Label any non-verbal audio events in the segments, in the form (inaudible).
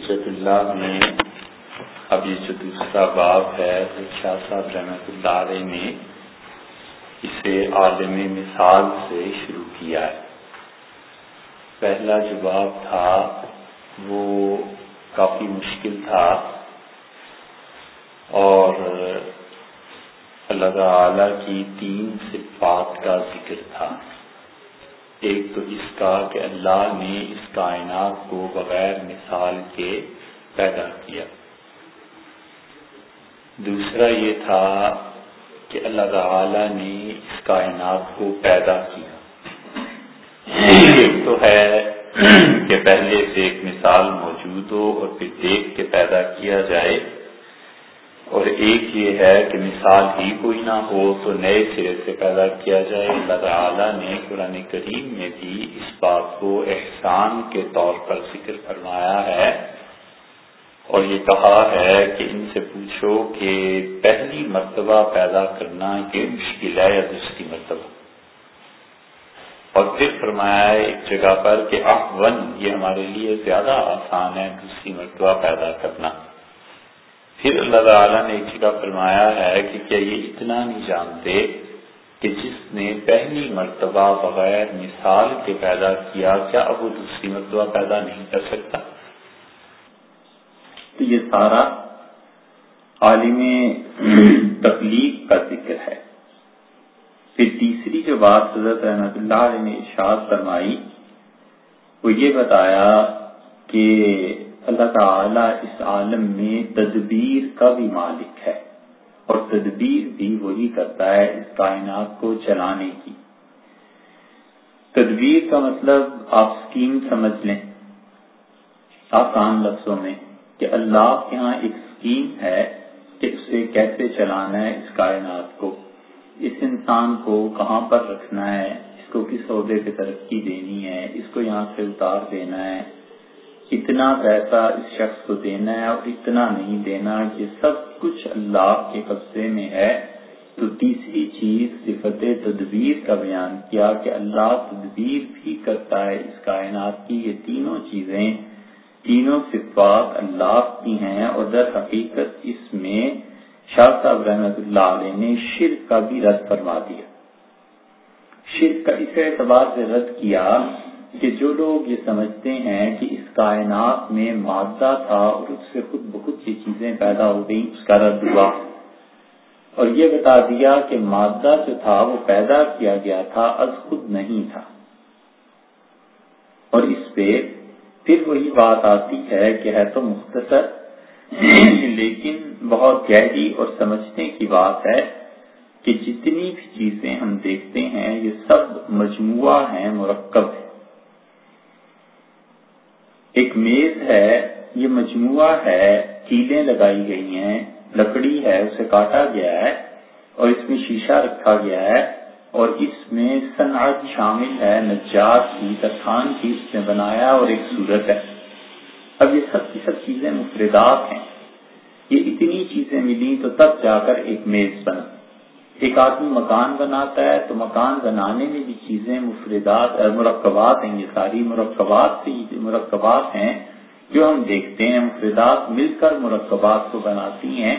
حجت اللہ میں اب یہ جو دوسرا باب ہے، وہ شاہ صاحب رحمت اللہ علیہ نے اسے عالم مثال سے شروع کیا ہے۔ پہلا جو باب تھا، وہ کافی مشکل تھا اور اللہ تعالی کی تین صفات کا ذکر تھا۔ ایک تو اس کا کہ اللہ نے اس کائنات کو بغیر مثال کے پیدا کیا۔ دوسرا یہ تھا کہ اللہ تعالی نے اس کائنات کو پیدا کیا۔ ایک تو ہے کہ پہلے سے ایک مثال موجود ہو اور پھر دیکھ کے پیدا کیا جائے۔ اور ایک یہ ہے کہ مثال ہی کوئی نہ ہو تو نئے سرے سے پیدا کیا جائے۔ اللہ تعالیٰ نے قرآن کریم میں بھی اس بات کو احسان کے طور پر ذکر فرمایا ہے۔ اور یہ کہا ہے کہ ان سے پوچھو کہ پہلی مرتبہ پیدا کرنا یہ مشکل ہے یا دوسری مرتبہ؟ اور پھر فرمایا ہے ایک جگہ پر کہ ون یہ ہمارے لیے زیادہ آسان ہے دوسری مرتبہ پیدا کرنا۔ پھر اللہ تعالیٰ نے ایک جگہ فرمایا ہے کہ کیا یہ اتنا نہیں جانتے کہ جس نے پہلی مرتبہ بغیر مثال کے پیدا کیا کیا اب وہ دوسری مرتبہ پیدا نہیں کر سکتا؟ تو یہ سارا عالم تکلیف کا ذکر ہے۔ پھر تیسری جو بات حضرت رحمت اللہ علیہ نے ارشاد فرمائی، وہ یہ بتایا کہ اللہ تعالی اس عالم میں تدبیر کا بھی مالک ہے اور تدبیر بھی وہی کرتا ہے اس کائنات کو چلانے کی۔ تدبیر کا مطلب آپ اسکیم سمجھ لیں۔ آسان لفظوں میں کہ اللہ کے ہاں ایک اسکیم ہے کہ اسے کیسے چلانا ہے اس کائنات کو۔ اس انسان کو کہاں پر رکھنا ہے؟ اس کو کس عہدے پہ ترقی دینی ہے؟ اس کو یہاں سے اتار دینا ہے؟ اتنا پیسہ اس شخص کو دینا ہے اور اتنا نہیں دینا یہ سب کچھ اللہ کے قبضے میں ہے۔ تو تیسری چیز، صفت تدبیر کا بیان کیا کہ اللہ تدبیر بھی کرتا ہے اس کائنات کی۔ یہ تینوں چیزیں، تینوں صفات اللہ کی ہیں اور در حقیقت اس میں شاہ صاحب رحمت اللہ علیہ نے شرک کا بھی رد فرما دیا۔ شرک کا اس اعتبار سے رد کیا کہ جو لوگ یہ سمجھتے ہیں کہ اس کائنات میں مادہ تھا اور اس سے خود بہت سی چیزیں پیدا ہو گئی اس کا رد ہوا۔ اور یہ بتا دیا کہ مادہ جو تھا وہ پیدا کیا گیا تھا، از خود نہیں تھا۔ اور اس پہ پھر وہی بات آتی ہے کہ ہے تو مختصر، لیکن بہت گہری اور سمجھنے کی بات ہے کہ جتنی بھی چیزیں ہم دیکھتے ہیں، یہ سب مجموعہ ہیں، مرکب ہے ایک میز ہے، یہ مجموعہ ہے کیلیں لگائی گئی ہیں، لکڑی ہے، اسے کاٹا گیا ہے اور اس میں شیشہ رکھا گیا ہے اور اس میں صنعت شامل ہے نجات کی ترخان کی اس نے بنایا اور ایک صورت ہے۔ اب یہ سب کی سب چیزیں مفردات ہیں۔ یہ اتنی چیزیں ملی تو تب جا کر ایک میز بنا۔ ایک آدمی مکان بناتا ہے تو مکان بنانے میں بھی چیزیں مفردات مرکبات ہیں، یہ ساری مرکبات سے مرکبات ہیں جو ہم دیکھتے ہیں، مفردات مل کر مرکبات کو بناتی ہیں۔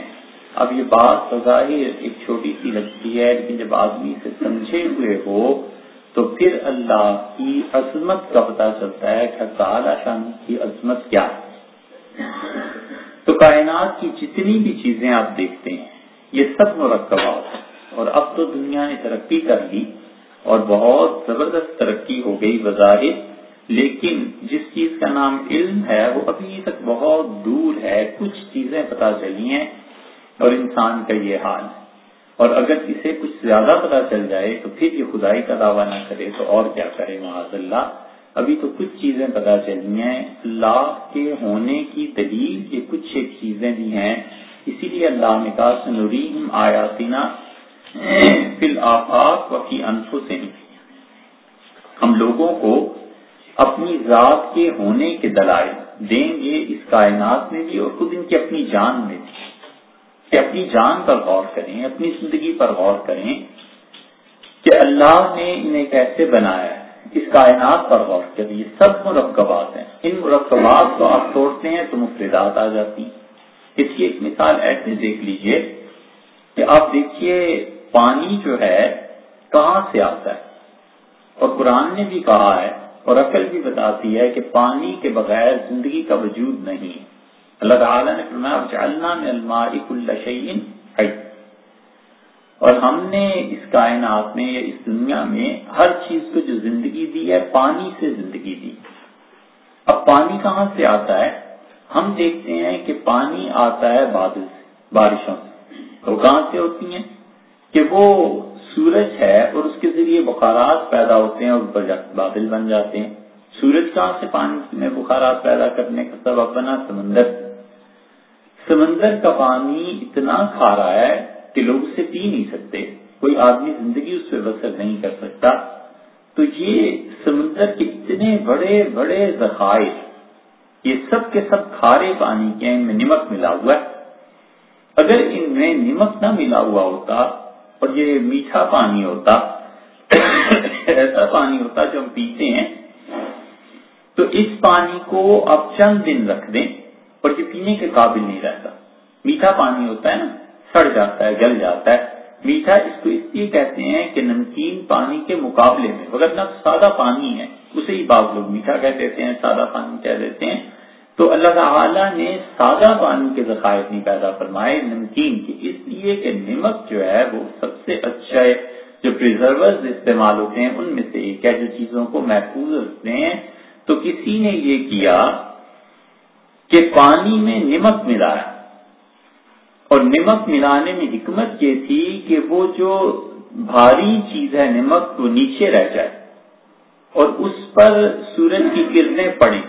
اب یہ بات بظاہر ایک چھوٹی سی لگتی ہے، لیکن جب آدمی سے سمجھے ہوئے ہو تو پھر اللہ کی عظمت کا پتہ چلتا ہے کہ تعالی شان کی عظمت کیا ہے۔ تو کائنات کی جتنی بھی چیزیں آپ دیکھتے ہیں، یہ سب مرکبات ہیں۔ اور اب تو دنیا نے ترقی کر لی اور بہت زبردست ترقی ہو گئی بظاہر لیکن جس چیز کا نام علم ہے، وہ ابھی تک بہت دور ہے، کچھ چیزیں پتہ چلی ہیں اور انسان کا یہ حال ہے۔ اور اگر اسے کچھ زیادہ پتہ چل جائے تو پھر یہ خدائی کا دعویٰ نہ کرے تو اور کیا کرے معاذ اللہ۔ ابھی تو کچھ چیزیں پتہ چلی ہیں، اللہ کے ہونے کی دلیل یہ کچھ ایک چیزیں بھی ہیں۔ اسی لیے اللہ نے کہا، سنوریم آیاتنا فی آفاق و فی انفسہم. ہم لوگوں کو اپنی ذات کے ہونے کے دلائل دیں گے اس کائنات میں بھی اور خود ان کی اپنی جان میں بھی. کہ اپنی جان پر غور کریں، اپنی زندگی پر غور کریں کہ اللہ نے انہیں کیسے بنایا ہے. اس کائنات پر غور کریے سب مرکبات ہیں. ان مرکبات کو آپ توڑتے ہیں تو مفردات آ جاتی ہیں. اس کی ایک مثال ایسے دیکھ لیجیے کہ آپ دیکھیے پانی جو ہے، کہاں سے آتا ہے؟ اور قرآن نے بھی کہا ہے اور عقل بھی بتاتی ہے کہ پانی کے بغیر زندگی کا وجود نہیں اللہ تعالیٰ نے فرمایا جعلنا من الماء كل شيء اور ہم نے اس کائنات میں یا اس دنیا میں ہر چیز کو جو زندگی دی ہے، پانی سے زندگی دی۔ اب پانی کہاں سے آتا ہے؟ ہم دیکھتے ہیں کہ پانی آتا ہے بادل سے، بارشوں سے۔ تو کہاں سے ہوتی ہیں؟ کہ وہ سورج ہے اور اس کے ذریعے بخارات پیدا ہوتے ہیں اور بادل بن جاتے ہیں۔ سورج کہاں سے پانی میں بخارات پیدا کرنے کا سبب بنا؟ سمندر۔ سمندر کا پانی اتنا کھارا ہے کہ لوگ اسے پی نہیں سکتے۔ کوئی آدمی زندگی اس پہ بسر نہیں کر سکتا۔ تو یہ سمندر کے اتنے بڑے بڑے ذخائر، یہ سب کے سب کھارے پانی کے ان میں نمک ملا ہوا ہے۔ اگر ان میں نمک نہ ملا ہوا ہوتا اور یہ میٹھا پانی ہوتا، ایسا پانی ہوتا جو ہم پیتے ہیں، تو اس پانی کو آپ چند دن رکھ دیں اور یہ پینے کے قابل نہیں رہتا۔ میٹھا پانی ہوتا ہے نا، سڑ جاتا ہے، گل جاتا ہے۔ میٹھا اس کو اس لیے کہتے ہیں کہ نمکین پانی کے مقابلے میں اگر نہ سادہ پانی ہے، اسے ہی بعض لوگ میٹھا کہہ دیتے ہیں، سادہ پانی کہہ دیتے ہیں۔ تو اللہ تعالیٰ نے سادہ پانی کے ذخائر نہیں پیدا فرمائے، نمکین کے۔ اس لیے کہ نمک جو ہے وہ سب سے اچھا ہے، جو پرزرورز استعمال ہوتے ہیں، ان میں سے ایک ہے جو چیزوں کو محفوظ رکھتے ہیں۔ تو کسی نے یہ کیا کہ پانی میں نمک ملا اور نمک ملانے میں حکمت یہ تھی کہ وہ جو بھاری چیز ہے نمک، وہ نیچے رہ جائے اور اس پر سورج کی کرنیں پڑیں۔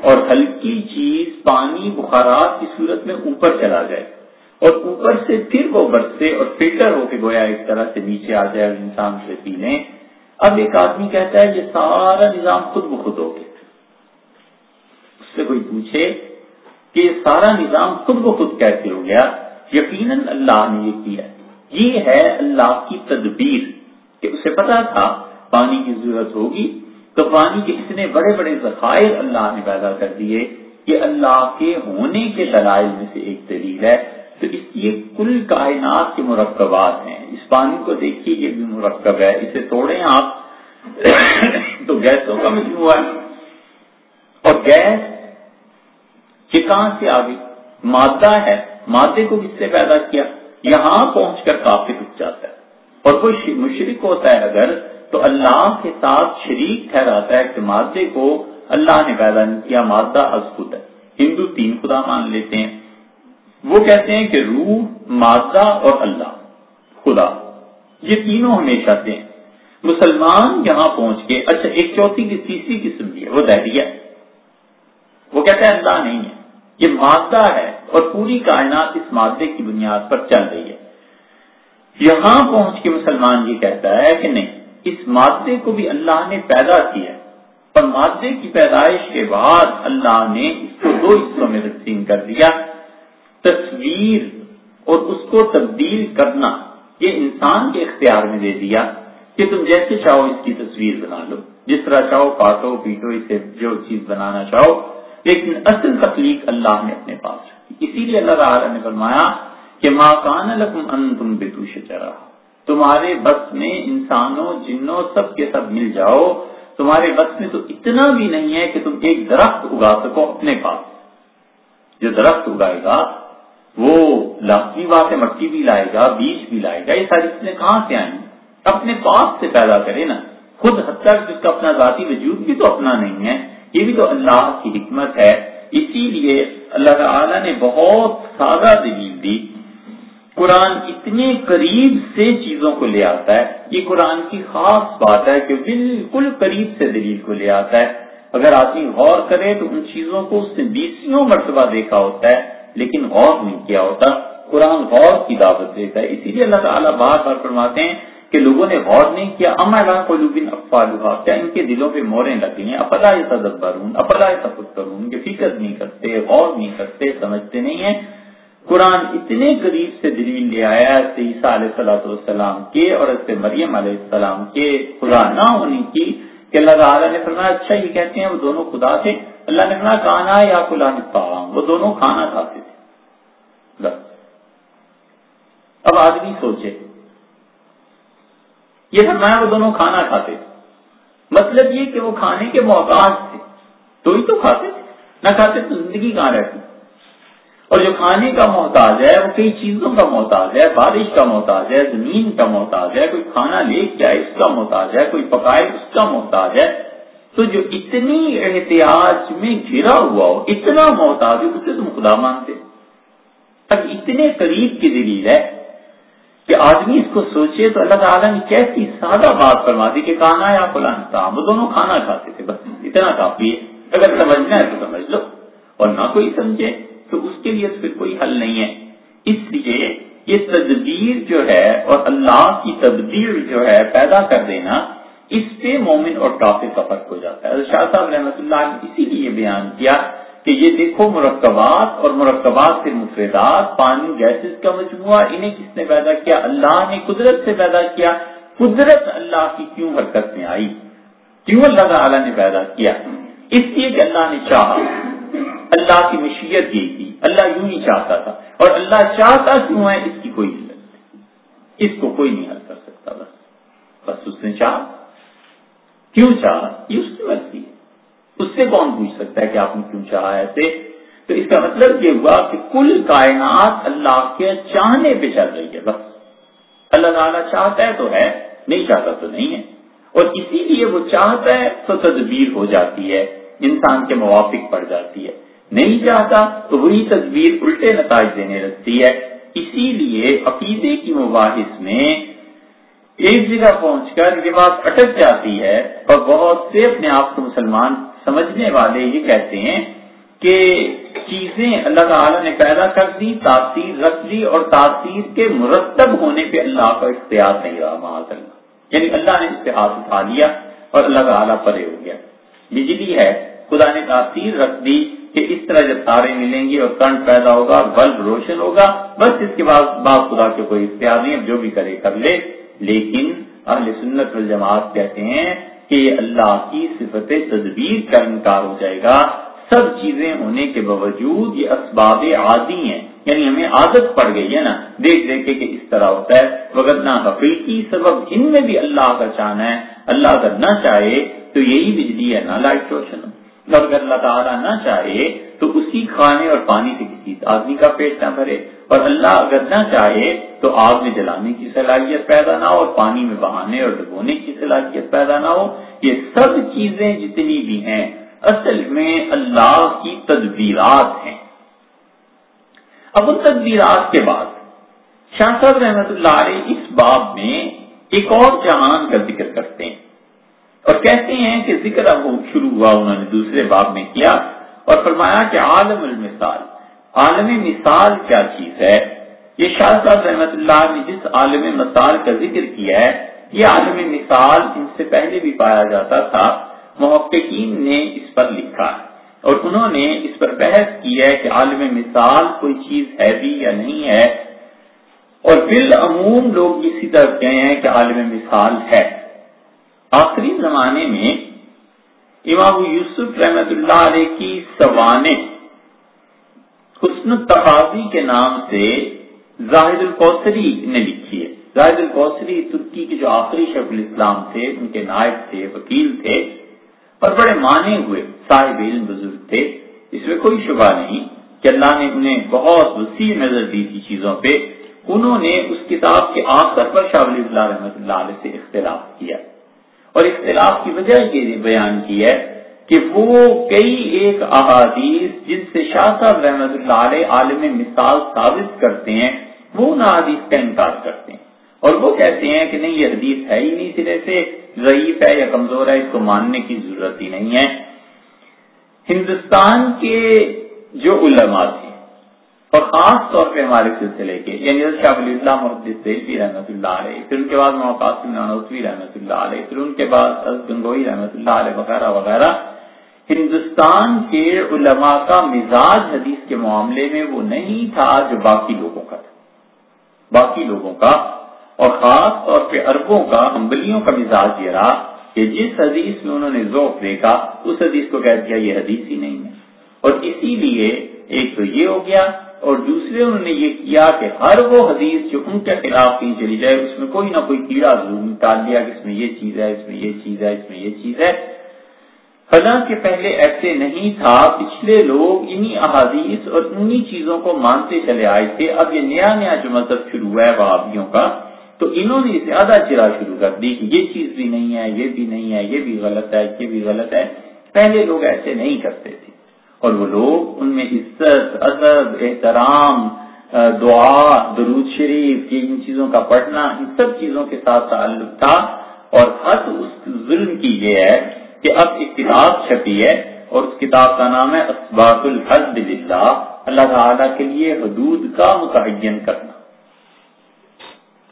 اور ہلکی چیز پانی بخارات کی صورت میں اوپر چلا جائے اور اوپر سے پھر وہ برسے اور فلٹر ہو کے گویا ایک طرح سے نیچے آ جائے اور انسان سے پی لیں۔ اب ایک آدمی کہتا ہے یہ سارا نظام خود بخود ہو گیا۔ اس سے کوئی پوچھے کہ یہ سارا نظام خود بخود کیسے ہو گیا؟ یقیناً اللہ نے یہ کیا۔ یہ ہے اللہ کی تدبیر کہ اسے پتا تھا پانی کی ضرورت ہوگی تو پانی کے اتنے بڑے بڑے ذخائر اللہ نے پیدا کر دیے یہ اللہ کے ہونے کے دلائل میں سے ایک دلیل ہے۔ تو اس لیے کل کائنات کے مرکبات ہیں۔ اس پانی کو دیکھیے، یہ بھی مرکب ہے۔ اسے توڑیں آپ۔ تو گیسوں کا مجموعہ ہے اور گیس کہاں سے آ گئی؟ مادہ ہے۔ مادے کو کس سے پیدا کیا؟ یہاں پہنچ کر کافی رک جاتا ہے۔ اور کوئی مشرق ہوتا ہے اگر تو اللہ کے ساتھ شریک ٹھہراتا ہے کہ مادے کو اللہ نے پیدا نہیں کیا، مادہ از خود ہے۔ ہندو تین خدا مان لیتے ہیں۔ وہ کہتے ہیں کہ روح، مادہ اور اللہ، خدا۔ یہ تینوں ہمیشہ سے ہیں۔ مسلمان یہاں پہنچ کے اچھا ایک چوتھی کی، تیسری قسم کی ہے، وہ دہریہ وہ کہتا ہے اللہ نہیں ہے۔ یہ مادہ ہے اور پوری کائنات اس مادے کی بنیاد پر چل رہی ہے۔ یہاں پہنچ کے مسلمان یہ کہتا ہے کہ نہیں اس مادے کو بھی اللہ نے پیدا کیا اور مادے کی پیدائش کے بعد اللہ نے اس کو دو حصوں میں تقسیم کر دیا۔ تصویر اور اس کو تبدیل کرنا یہ انسان کے اختیار میں دے دیا کہ تم جیسے چاہو اس کی تصویر بنا لو۔ جس طرح چاہو کاٹو پیٹو، اسے جو چیز بنانا چاہو۔ لیکن اصل تخلیق اللہ نے اپنے پاس رکھی۔ اسی لیے اللہ تعالیٰ نے فرمایا کہ ماں کان لکم ان تم بے چرا تمہارے بس میں انسانوں، جنوں، سب کے سب مل جاؤ۔ تمہارے بس میں تو اتنا بھی نہیں ہے کہ تم ایک درخت اگا سکو اپنے پاس۔ جو درخت اگائے گا، وہ لاکھی بات ہے مٹی بھی لائے گا، بیج بھی لائے گا، یہ ساری چیزیں کہاں سے آئیں؟ اپنے پاس سے پیدا کرے نا۔ خود حد تک جس کا اپنا ذاتی وجود بھی تو اپنا نہیں ہے۔ یہ بھی تو اللہ کی حکمت ہے۔ اسی لیے اللہ تعالی نے بہت سادہ دلیل دی۔ قرآن اتنے قریب سے چیزوں کو لے آتا ہے۔ یہ قرآن کی خاص بات ہے کہ بالکل قریب سے دلیل کو لے آتا ہے۔ اگر آدمی غور کرے تو ان چیزوں کو اس نے بیسوں مرتبہ دیکھا ہوتا ہے، لیکن غور نہیں کیا ہوتا۔ قرآن غور کی دعوت دیتا ہے۔ اسی لیے اللہ تعالیٰ بار بار فرماتے ہیں کہ لوگوں نے غور نہیں کیا۔ امرا قلوبن افالوہا کیا ان کے دلوں پہ موریں لگی ہیں اپلا تدبرون اپلا تفکرون کہ فکر نہیں کرتے، غور نہیں کرتے، سمجھتے نہیں ہیں۔ قرآن اتنے قریب سے دلیل لے آیا عیسیٰ علیہ صلاح والسلام کے اور مریم علیہ السلام کے خدا نہ ہونے کی کہ اللہ تعالیٰ نے فرمایا اچھا یہ کہتے ہیں وہ دونوں خدا تھے۔ اللہ نے فرمایا، کانا یا کلا وہ دونوں کھانا کھاتے تھے۔ بس۔ اب آدمی سوچے۔ یہ فرمایا وہ دونوں کھانا کھاتے تھے۔ مطلب یہ کہ وہ کھانے کے محتاج تھے۔ تو ہی تو کھاتے تھے۔ نہ کھاتے تو زندگی کہاں رہتی؟ اور جو کھانے کا محتاج ہے، وہ کئی چیزوں کا محتاج ہے، بارش کا محتاج ہے، زمین کا محتاج ہے، کوئی کھانا لے کے آئے اس کا محتاج ہے، کوئی پکائے اس کا محتاج ہے۔ تو جو اتنی احتیاط میں گھرا ہوا ہو، اتنا محتاج ہے اسے تم خدا مانتے اب اتنے قریب کی دلیل ہے کہ آدمی اس کو سوچے تو اللہ تعالیٰ نے کیسی سادہ بات فرما دی کہ کھانا یا فلاں وہ دونوں کھانا کھاتے تھے، بس اتنا کافی ہے۔ اگر سمجھنا ہے تو سمجھ لو، اور نہ کوئی سمجھے۔ تو اس کے لیے پھر کوئی حل نہیں ہے۔ اس لیے یہ تدبیر جو ہے اور اللہ کی تدبیر جو ہے پیدا کر دینا، اس پہ مومن اور کافر کا فرق ہو جاتا ہے۔ شاہ صاحب رحمۃ اللہ نے اسی لیے بیان کیا کہ یہ دیکھو مرکبات اور مرکبات کے مفردات، پانی، گیسز کا مجموعہ، انہیں کس نے پیدا کیا؟ اللہ نے، قدرت سے پیدا کیا۔ قدرت اللہ کی کیوں حرکت میں آئی؟ کیوں اللہ تعالیٰ نے پیدا کیا؟ اس لیے کہ اللہ نے چاہا، اللہ کی مشیت یہ تھی اللہ یوں ہی چاہتا تھا۔ اور اللہ چاہتا کیوں ہے؟ اس کی کوئی علت اس کو کوئی نہیں حل کر سکتا بس۔ بس اس نے چاہ کیوں چاہا؟ یہ اس کی مرضی ہے۔ اس سے کون پوچھ سکتا ہے کہ آپ نے کیوں چاہا ایسے؟ تو اس کا مطلب یہ ہوا کہ کل کائنات اللہ کے چاہنے پہ چل رہی ہے۔ بس۔ اللہ تعالیٰ چاہتا ہے تو ہے، نہیں چاہتا تو نہیں ہے۔ اور اسی لیے وہ چاہتا ہے تو تدبیر ہو جاتی ہے، انسان کے موافق پڑ جاتی ہے۔ نہیں چاہتا تو وہی تصویر الٹے نتائج دینے لگتی ہے۔ اسی لیے عقیدے کی مباحث میں ایک جگہ پہنچ کر یہ بات اٹک جاتی ہے اور بہت سے اپنے آپ کو مسلمان سمجھنے والے یہ کہتے ہیں کہ چیزیں اللہ تعالی نے پیدا کر دی تاثیر رکھ دی اور تاثیر کے مرتب ہونے پہ اللہ کا اختیار نہیں رہا معاذ اللہ یعنی اللہ نے اس ہاتھ اٹھا لیا اور اللہ تعالیٰ پرے ہو گیا۔ بجلی ہے، خدا نے تاثیر رکھ دی کہ اس طرح جب تارے ملیں گے اور کرنٹ پیدا ہوگا بلب روشن ہوگا، بس اس کے بعد باپ خدا کے کوئی اختیار نہیں جو بھی کرے کر لے۔ لیکن اہل سنت والجماعت کہتے ہیں کہ اللہ کی صفت تدبیر کا انکار ہو جائے گا۔ سب چیزیں ہونے کے باوجود یہ اسباب عادی ہیں یعنی ہمیں عادت پڑ گئی ہے نا۔ دیکھ دیکھ کے کہ اس طرح ہوتا ہے۔ وغیرہ نہ حقیقی سبب ان میں بھی اللہ کا چاہنا ہے، اللہ اگر نہ چاہے تو یہی بجلی ہے نہ لائٹ روشن ہو۔ اور اگر اللہ تعالیٰ نہ چاہے تو اسی کھانے اور پانی سے کسی آدمی کا پیٹ نہ بھرے اور اللہ اگر نہ چاہے تو آگ میں جلانے کی صلاحیت پیدا نہ ہو اور پانی میں بہانے اور ڈبونے کی صلاحیت پیدا نہ ہو۔ یہ سب چیزیں جتنی بھی ہیں، اصل میں اللہ کی تدبیرات ہیں۔ اب ان تدبیرات کے بعد شاہ صاحب رحمت اللہ علیہ اس باب میں ایک اور جہان کا ذکر کرتے ہیں۔ اور کہتے ہیں کہ ذکر اب شروع ہوا انہوں نے دوسرے باب میں کیا اور فرمایا کہ عالم المثال، عالم مثال کیا چیز ہے؟ یہ شاہ صاحب رحمت اللہ نے جس عالم مثال کا ذکر کیا ہے، یہ عالم مثال ان سے پہلے بھی پایا جاتا تھا، محققین نے اس پر لکھا اور انہوں نے اس پر بحث کی ہے کہ عالم مثال کوئی چیز ہے بھی یا نہیں ہے۔ اور بالعموم لوگ اسی طرح کہے ہیں کہ عالم مثال ہے۔ آخری زمانے میں امام یوسف رحمت اللہ علیہ کی سوانح حسن تقاضی کے نام سے زاہد القوسری نے لکھی ہے۔ زاہد القوسری ترکی کے جو آخری شیخ الاسلام تھے، ان کے نائب تھے، وکیل تھے اور بڑے مانے ہوئے، صاحب علم بزرگ تھے۔ اس میں کوئی شبہ نہیں کہ اللہ نے انہیں بہت وسیع نظر دی تھی چیزوں پہ۔ انہوں نے اس کتاب کے آخر پر شاہ اللہ رحمۃ اللہ علیہ سے اختلاف کیا۔ اور اختلاف کی وجہ یہ بیان کی ہے کہ وہ کئی ایک احادیث جن سے شاہ صاحب رحمت اللہ علیہ عالم مثال ثابت کرتے ہیں، وہ ان احادیث کا انکار کرتے ہیں۔ اور وہ کہتے ہیں کہ نہیں، یہ حدیث ہے ہی نہیں، سرے سے ضعیف ہے یا کمزور ہے، اس کو ماننے کی ضرورت ہی نہیں ہے۔ ہندوستان کے جو علماء تھے اور خاص طور پہ ہمارے سلسلے کے یعنی شاہ ولی اللہ محدود رحمۃ اللہ علیہ، پھر ان کے بعد قاسم نانوتوی رحمۃ اللہ علیہ، پھر ان کے بعد گنگوئی رحمۃ اللہ علیہ وغیرہ وغیرہ۔ ہندوستان کے علماء کا مزاج حدیث کے معاملے میں وہ نہیں تھا جو باقی لوگوں کا تھا۔ باقی لوگوں کا اور خاص طور پہ عربوں کا، ہمبلیوں کا مزاج یہ رہا کہ جس حدیث میں انہوں نے ذوق دیکھا، اس حدیث کو کہہ دیا یہ حدیث ہی نہیں ہے۔ اور اسی لیے ایک تو یہ ہو گیا اور دوسرے انہوں نے یہ کیا کہ ہر وہ حدیث جو ان کے خلاف کہیں چلی جائے، اس میں کوئی نہ کوئی کیڑا ضرور نکال دیا کہ اس میں یہ چیز ہے، اس میں یہ چیز ہے، اس میں یہ چیز ہے۔ فضا کے پہلے ایسے نہیں تھا، پچھلے لوگ انہی احادیث اور انہی چیزوں کو مانتے چلے آئے تھے۔ اب یہ نیا نیا جو مذہب شروع ہوا ہے وہابیوں کا، تو انہوں نے زیادہ چرا شروع کر دی کہ یہ چیز بھی نہیں ہے، یہ بھی نہیں ہے، یہ بھی غلط ہے، یہ بھی غلط ہے۔ پہلے لوگ ایسے نہیں کرتے تھے۔ اور وہ لوگ ان میں عزت، ادب، احترام دعا، درود شریف یہ ان چیزوں کا پڑھنا ان سب چیزوں کے ساتھ تعلق تھا۔ اور حد اس ظلم کی یہ ہے کہ اب ایک کتاب چھپی ہے اور اس کتاب کا نام ہے اسباب الحد للہ۔ اللہ تعالیٰ کے لیے حدود کا متعین کرنا۔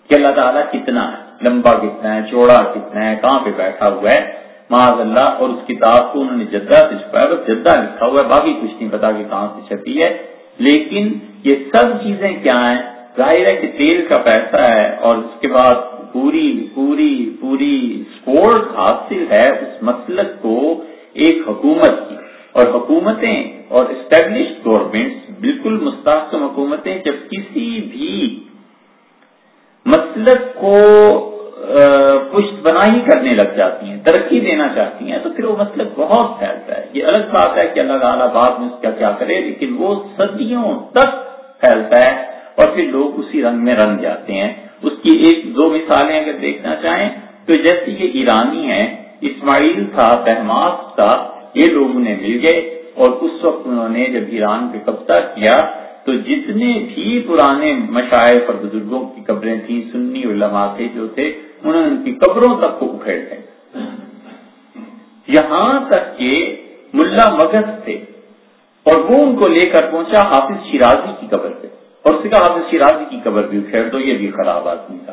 کہ اللہ تعالیٰ کتنا ہے، لمبا کتنا ہے، چوڑا کتنا ہے، کہاں پہ بیٹھا ہوا ہے۔ معاذ اللہ اور اس کتاب کو انہوں نے جدہ سے چھپایا، بس جدہ لکھا ہوا ہے، باقی کچھ نہیں پتا کہ کہاں سے چھپی ہے۔ لیکن یہ سب چیزیں کیا ہیں؟ ظاہر ہے کہ تیل کا پیسہ ہے اور اس کے بعد پوری پوری پوری سپورٹ حاصل ہے اس مسلک کو ایک حکومت کی۔ اور حکومتیں اور اسٹیبلش گورنمنٹ بالکل مستحکم حکومتیں جب کسی بھی مسلک کو پشت بنائی کرنے لگ جاتی ہیں، ترقی دینا چاہتی ہیں، تو پھر وہ مسلک بہت پھیلتا ہے۔ یہ الگ بات ہے کہ اللہ تعالیٰ بعد میں اس کا کیا کرے، لیکن وہ صدیوں تک پھیلتا ہے اور پھر لوگ اسی رنگ میں رنگ جاتے ہیں۔ اس کی ایک دو مثالیں اگر دیکھنا چاہیں، تو جیسے یہ ایرانی ہے اسماعیل تھا تحماس تھا، یہ لوگ انہیں مل گئے اور اس وقت انہوں نے جب ایران پہ قبضہ کیا، تو جتنے بھی پرانے مشاعر اور بزرگوں کی قبریں تھیں، سنی علماء تھے جو تھے انہوں نے ان کی قبروں تک کو اکھیڑ دیں یہاں تک کہ ملا مگز تھے اور وہ ان کو لے کر پہنچا حافظ شیرازی کی قبر پہ۔ اور اس کا حافظ شیرازی کی قبر بھی اکھیڑ دو، یہ بھی خراب آدمی تھا۔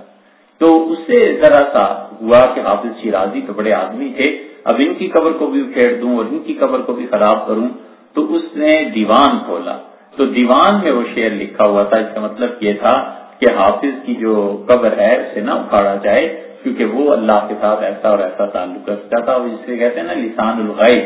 تو اس سے ذرا سا ہوا کہ حافظ شیرازی تو بڑے آدمی تھے، اب ان کی قبر کو بھی اکھیڑ دوں اور ان کی قبر کو بھی خراب کروں۔ تو اس نے دیوان کھولا۔ تو دیوان میں وہ شعر لکھا ہوا تھا، اس کا مطلب یہ تھا کہ حافظ کی جو قبر ہے اسے نہ اکھاڑا جائے، کیونکہ وہ اللہ کے ساتھ ایسا اور ایسا تعلق رکھتا تھا۔ جس سے کہتے ہیں نا لسان الغیب،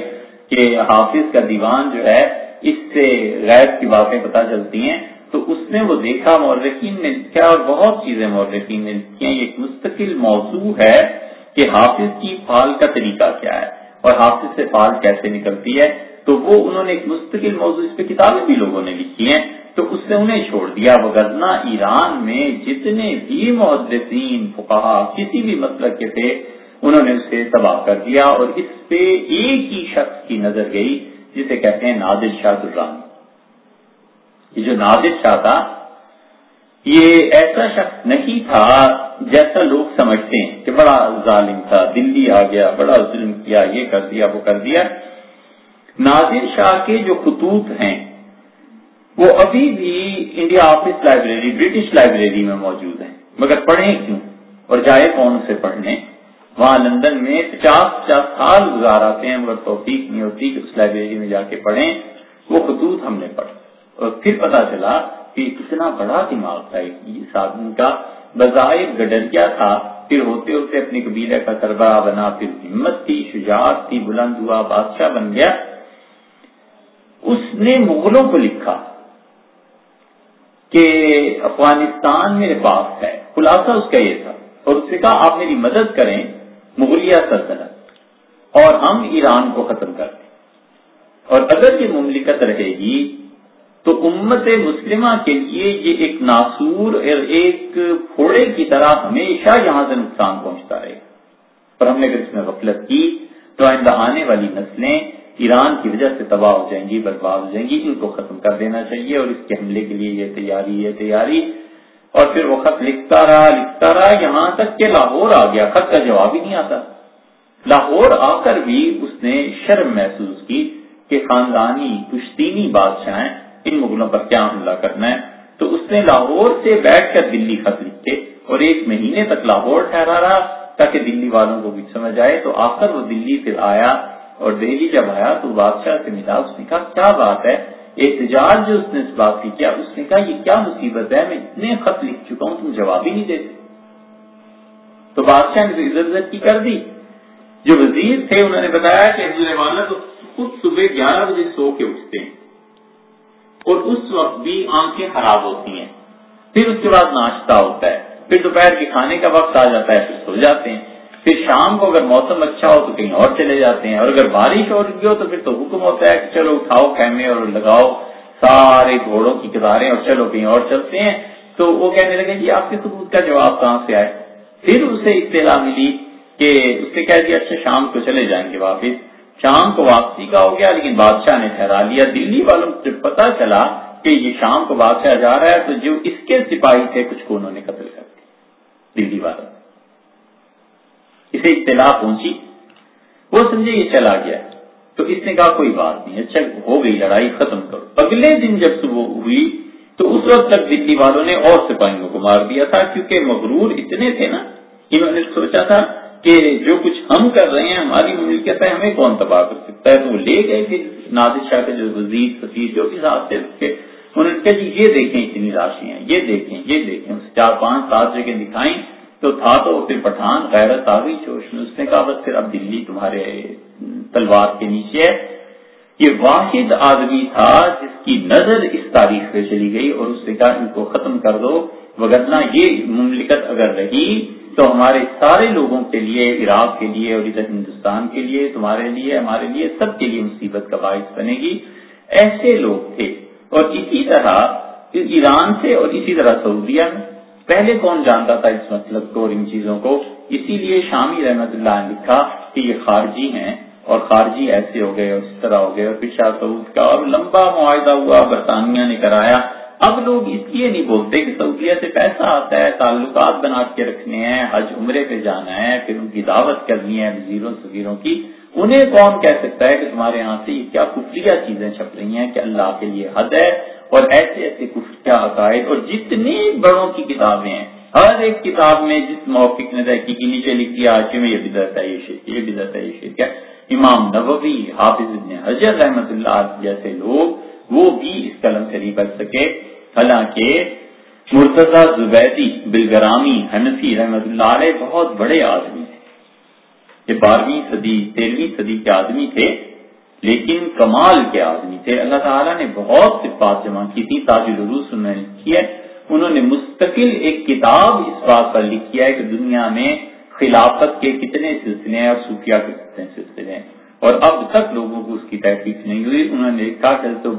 کہ حافظ کا دیوان جو ہے، اس سے غیر کی باتیں پتہ چلتی ہیں۔ تو اس نے وہ دیکھا مورخین نے لکھا اور بہت چیزیں مورخین نے لکھی ہیں۔ ایک مستقل موضوع ہے کہ حافظ کی فال کا طریقہ کیا ہے اور حافظ سے فال کیسے نکلتی ہے۔ تو وہ، انہوں نے ایک مستقل موضوع، اس پہ کتابیں بھی لوگوں نے لکھی ہیں۔ تو اس نے انہیں چھوڑ دیا وغیرہ ایران میں جتنے بھی محدثین، فقہا، کسی بھی مسلک کے تھے، انہوں نے اسے تباہ کر دیا اور اس پہ ایک ہی شخص کی نظر گئی، جسے کہتے ہیں نادر شاہ درانی یہ جو نادر شاہ تھا، یہ ایسا شخص نہیں تھا جیسا لوگ سمجھتے ہیں کہ بڑا ظالم تھا دلی آ گیا، بڑا ظلم کیا، یہ کر دیا، وہ کر دیا۔ نادر شاہ کے جو خطوط ہیں وہ ابھی بھی India office library British library میں موجود ہیں۔ مگر پڑھیں کیوں؟ اور جائے کون سے پڑھنے؟ وہاں لندن میں پچاس پچاس سال گزار آتے ہیں، مگر توفیق نہیں ہوتی کہ اس لائبریری میں جا کے پڑھیں۔ وہ خطوط ہم نے پڑھا اور پھر پتا چلا کہ کتنا بڑا دماغ تھا اس آدمی کا۔ بظاہر گڈریا تھا۔ پھر ہوتے ہوتے اپنی قبیلے کا سربراہ بنا، پھر ہمت تھی شجاعت تھی بلند ہوا، بادشاہ بن گیا۔ اس نے مغلوں کو لکھا۔ کہ افغانستان میرے پاس ہے۔ خلاصہ اس کا یہ تھا۔ اور اس سے کہا، آپ میری مدد کریں مغلیہ سلطنت اور ہم ایران کو ختم کر دیں۔ اور اگر یہ مملکت رہے گی، تو امت مسلمہ کے لیے یہ ایک ناسور اور ایک پھوڑے کی طرح ہمیشہ یہاں سے نقصان پہنچتا رہے۔ گا اور ہم نے اگر اس میں غفلت کی، تو آئندہ آنے والی نسلیں ایران کی وجہ سے تباہ ہو جائیں گی، برباد ہو جائیں گی، ان کو ختم کر دینا چاہیے اور اس کے حملے کے لیے یہ تیاری یہ تیاری۔ اور پھر وہ خط لکھتا رہا لکھتا رہا، یہاں تک کہ لاہور آ گیا۔ خط کا جواب ہی نہیں آتا۔ لاہور آ کر بھی اس نے شرم محسوس کی کہ خاندانی پشتینی بادشاہ ان مغلوں پر کیا حملہ کرنا ہے؟ تو اس نے لاہور سے بیٹھ کر دلی خط لکھے اور ایک مہینے تک لاہور ٹھہرا رہا تاکہ دلی والوں کو بھی سمجھ آئے۔ تو آخر وہ دلی پھر آیا۔ اور دہلی جب آیا تو بادشاہ سے ملا، اس نے کہا، کیا بات ہے؟ احتجاج جو اس نے اس بات کی کیا؟ اس نے کہا، یہ کیا مصیبت ہے؟ میں اتنے خط لکھ چکا ہوں، تم جواب ہی نہیں دیتے تو بادشاہ نے عزت کی کر دی۔ جو وزیر تھے، انہوں نے بتایا کہ حضور والا تو خود صبح گیارہ بجے سو کے اٹھتے ہیں اور اس وقت بھی آنکھیں خراب ہوتی ہیں۔ پھر اس کے بعد ناشتہ ہوتا ہے۔ پھر دوپہر کے کھانے کا وقت آ جاتا ہے، پھر سو جاتے ہیں۔ پھر شام کو اگر موسم اچھا ہو تو کہیں اور چلے جاتے ہیں اور اگر بارش ہو رہی ہو تو پھر تو حکم ہوتا ہے کہ چلو اٹھاؤ خیمے اور لگاؤ سارے گھوڑوں کی کتاریں اور چلو کہیں اور چلتے ہیں۔ تو وہ کہنے لگے جی آپ کے ثبوت کا جواب کہاں سے آئے؟ پھر اسے اطلاع ملی کہ اس نے کہہ دیا اچھا شام کو چلے جائیں گے واپس۔ شام کو واپسی کا ہو گیا، لیکن بادشاہ نے ٹھہرا لیا۔ دلی والوں کو پتا چلا کہ یہ شام کو بادشاہ جا رہا ہے، تو جو اس کے سپاہی تھے کچھ کو انہوں نے قتل کر دیا۔ دلی والوں اسے اطلاع پہنچی۔ وہ سمجھے یہ چلا گیا۔ تو اس نے کہا، کوئی بات نہیں اچھا ہو گئی، لڑائی ختم کرو۔ اگلے دن جب صبح ہوئی، تو اس وقت تک دلی والوں نے اور سپاہیوں کو مار دیا تھا، کیونکہ مغرور اتنے تھے نا۔ انہوں نے سوچا تھا کہ جو کچھ ہم کر رہے ہیں، ہماری مملکت ہے، ہمیں کون تباہ کر سکتا ہے؟ تو وہ لے گئے پھر۔ نادر شاہ کے جو وزیر، سفیر جو بھی ساتھ تھے انہوں نے کہا جی یہ دیکھیں، اتنی راشی ہیں یہ دیکھیں یہ دیکھیں۔ چار پانچ سات جگہ دکھائیں۔ تو تھا تو پھر پٹھان غیرت آ گئی جوش میں اس نے کہا، بس پھر اب دلی تمہارے تلوار کے نیچے ہے۔ یہ واحد آدمی تھا جس کی نظر اس تاریخ پہ چلی گئی اور اس نے کہا، ان کو ختم کر دو۔ وغیرہ یہ مملکت اگر رہی تو ہمارے سارے لوگوں کے لیے، عراق کے لیے اور ادھر ہندوستان کے لیے، تمہارے لیے، ہمارے لیے سب کے لیے مصیبت کا باعث بنے گی۔ ایسے لوگ تھے۔ اور اسی طرح ایران سے اور اسی طرح سعودیہ میں پہلے کون جانتا تھا اس مطلب کو اور ان چیزوں کو؟ اسی لیے شامی رحمت اللہ نے لکھا کہ یہ خارجی ہیں اور خارجی ایسے ہو گئے اور اس طرح ہو گئے اور پھر شاہ سعود کا اور لمبا معاہدہ ہوا، برطانیہ نے کرایا۔ اب لوگ اس لیے نہیں بولتے کہ سعودیہ سے پیسہ آتا ہے، تعلقات بنا کے رکھنے ہیں، حج عمرے پہ جانا ہے، پھر ان کی دعوت کرنی ہے وزیروں سگیروں کی۔ انہیں کون کہہ سکتا ہے کہ تمہارے یہاں سے کیا کفریہ چیزیں چھپ رہی ہیں، کہ اللہ کے لیے حد ہے اور ایسے ایسے کفر کیا عقائد اور جتنی بڑوں کی کتابیں ہیں، ہر ایک کتاب میں جس موقع نے تحقیقی نیچے لکھی آج میں یہ بدرتا ہے، یہ شیخ یہ بدرتا ہے، یہ شیخ کیا امام نبوی حافظ ابن حجر رحمت اللہ جیسے لوگ، وہ بھی اس قلم سے نہیں بچ سکے۔ حالانکہ مرتضی زبیدی بلگرامی حنفی رحمت اللہ علیہ بہت بڑے آدمی تھے۔ یہ بارہویں صدی، تیرہویں صدی کے آدمی تھے۔ لیکن کمال کے آدمی تھے۔ اللہ تعالیٰ نے بہت سی بات جمع کی تھی، تاج الروس انہوں نے لکھی ہے۔ انہوں نے مستقل ایک کتاب اس بات پر لکھی ہے کہ دنیا میں خلافت کے کتنے سلسلے ہیں اور صوفیہ کے کتنے سلسلے ہیں۔ اور اب تک لوگوں کو اس کی تحقیق نہیں ہوئی۔ انہوں نے لکھا کہ تو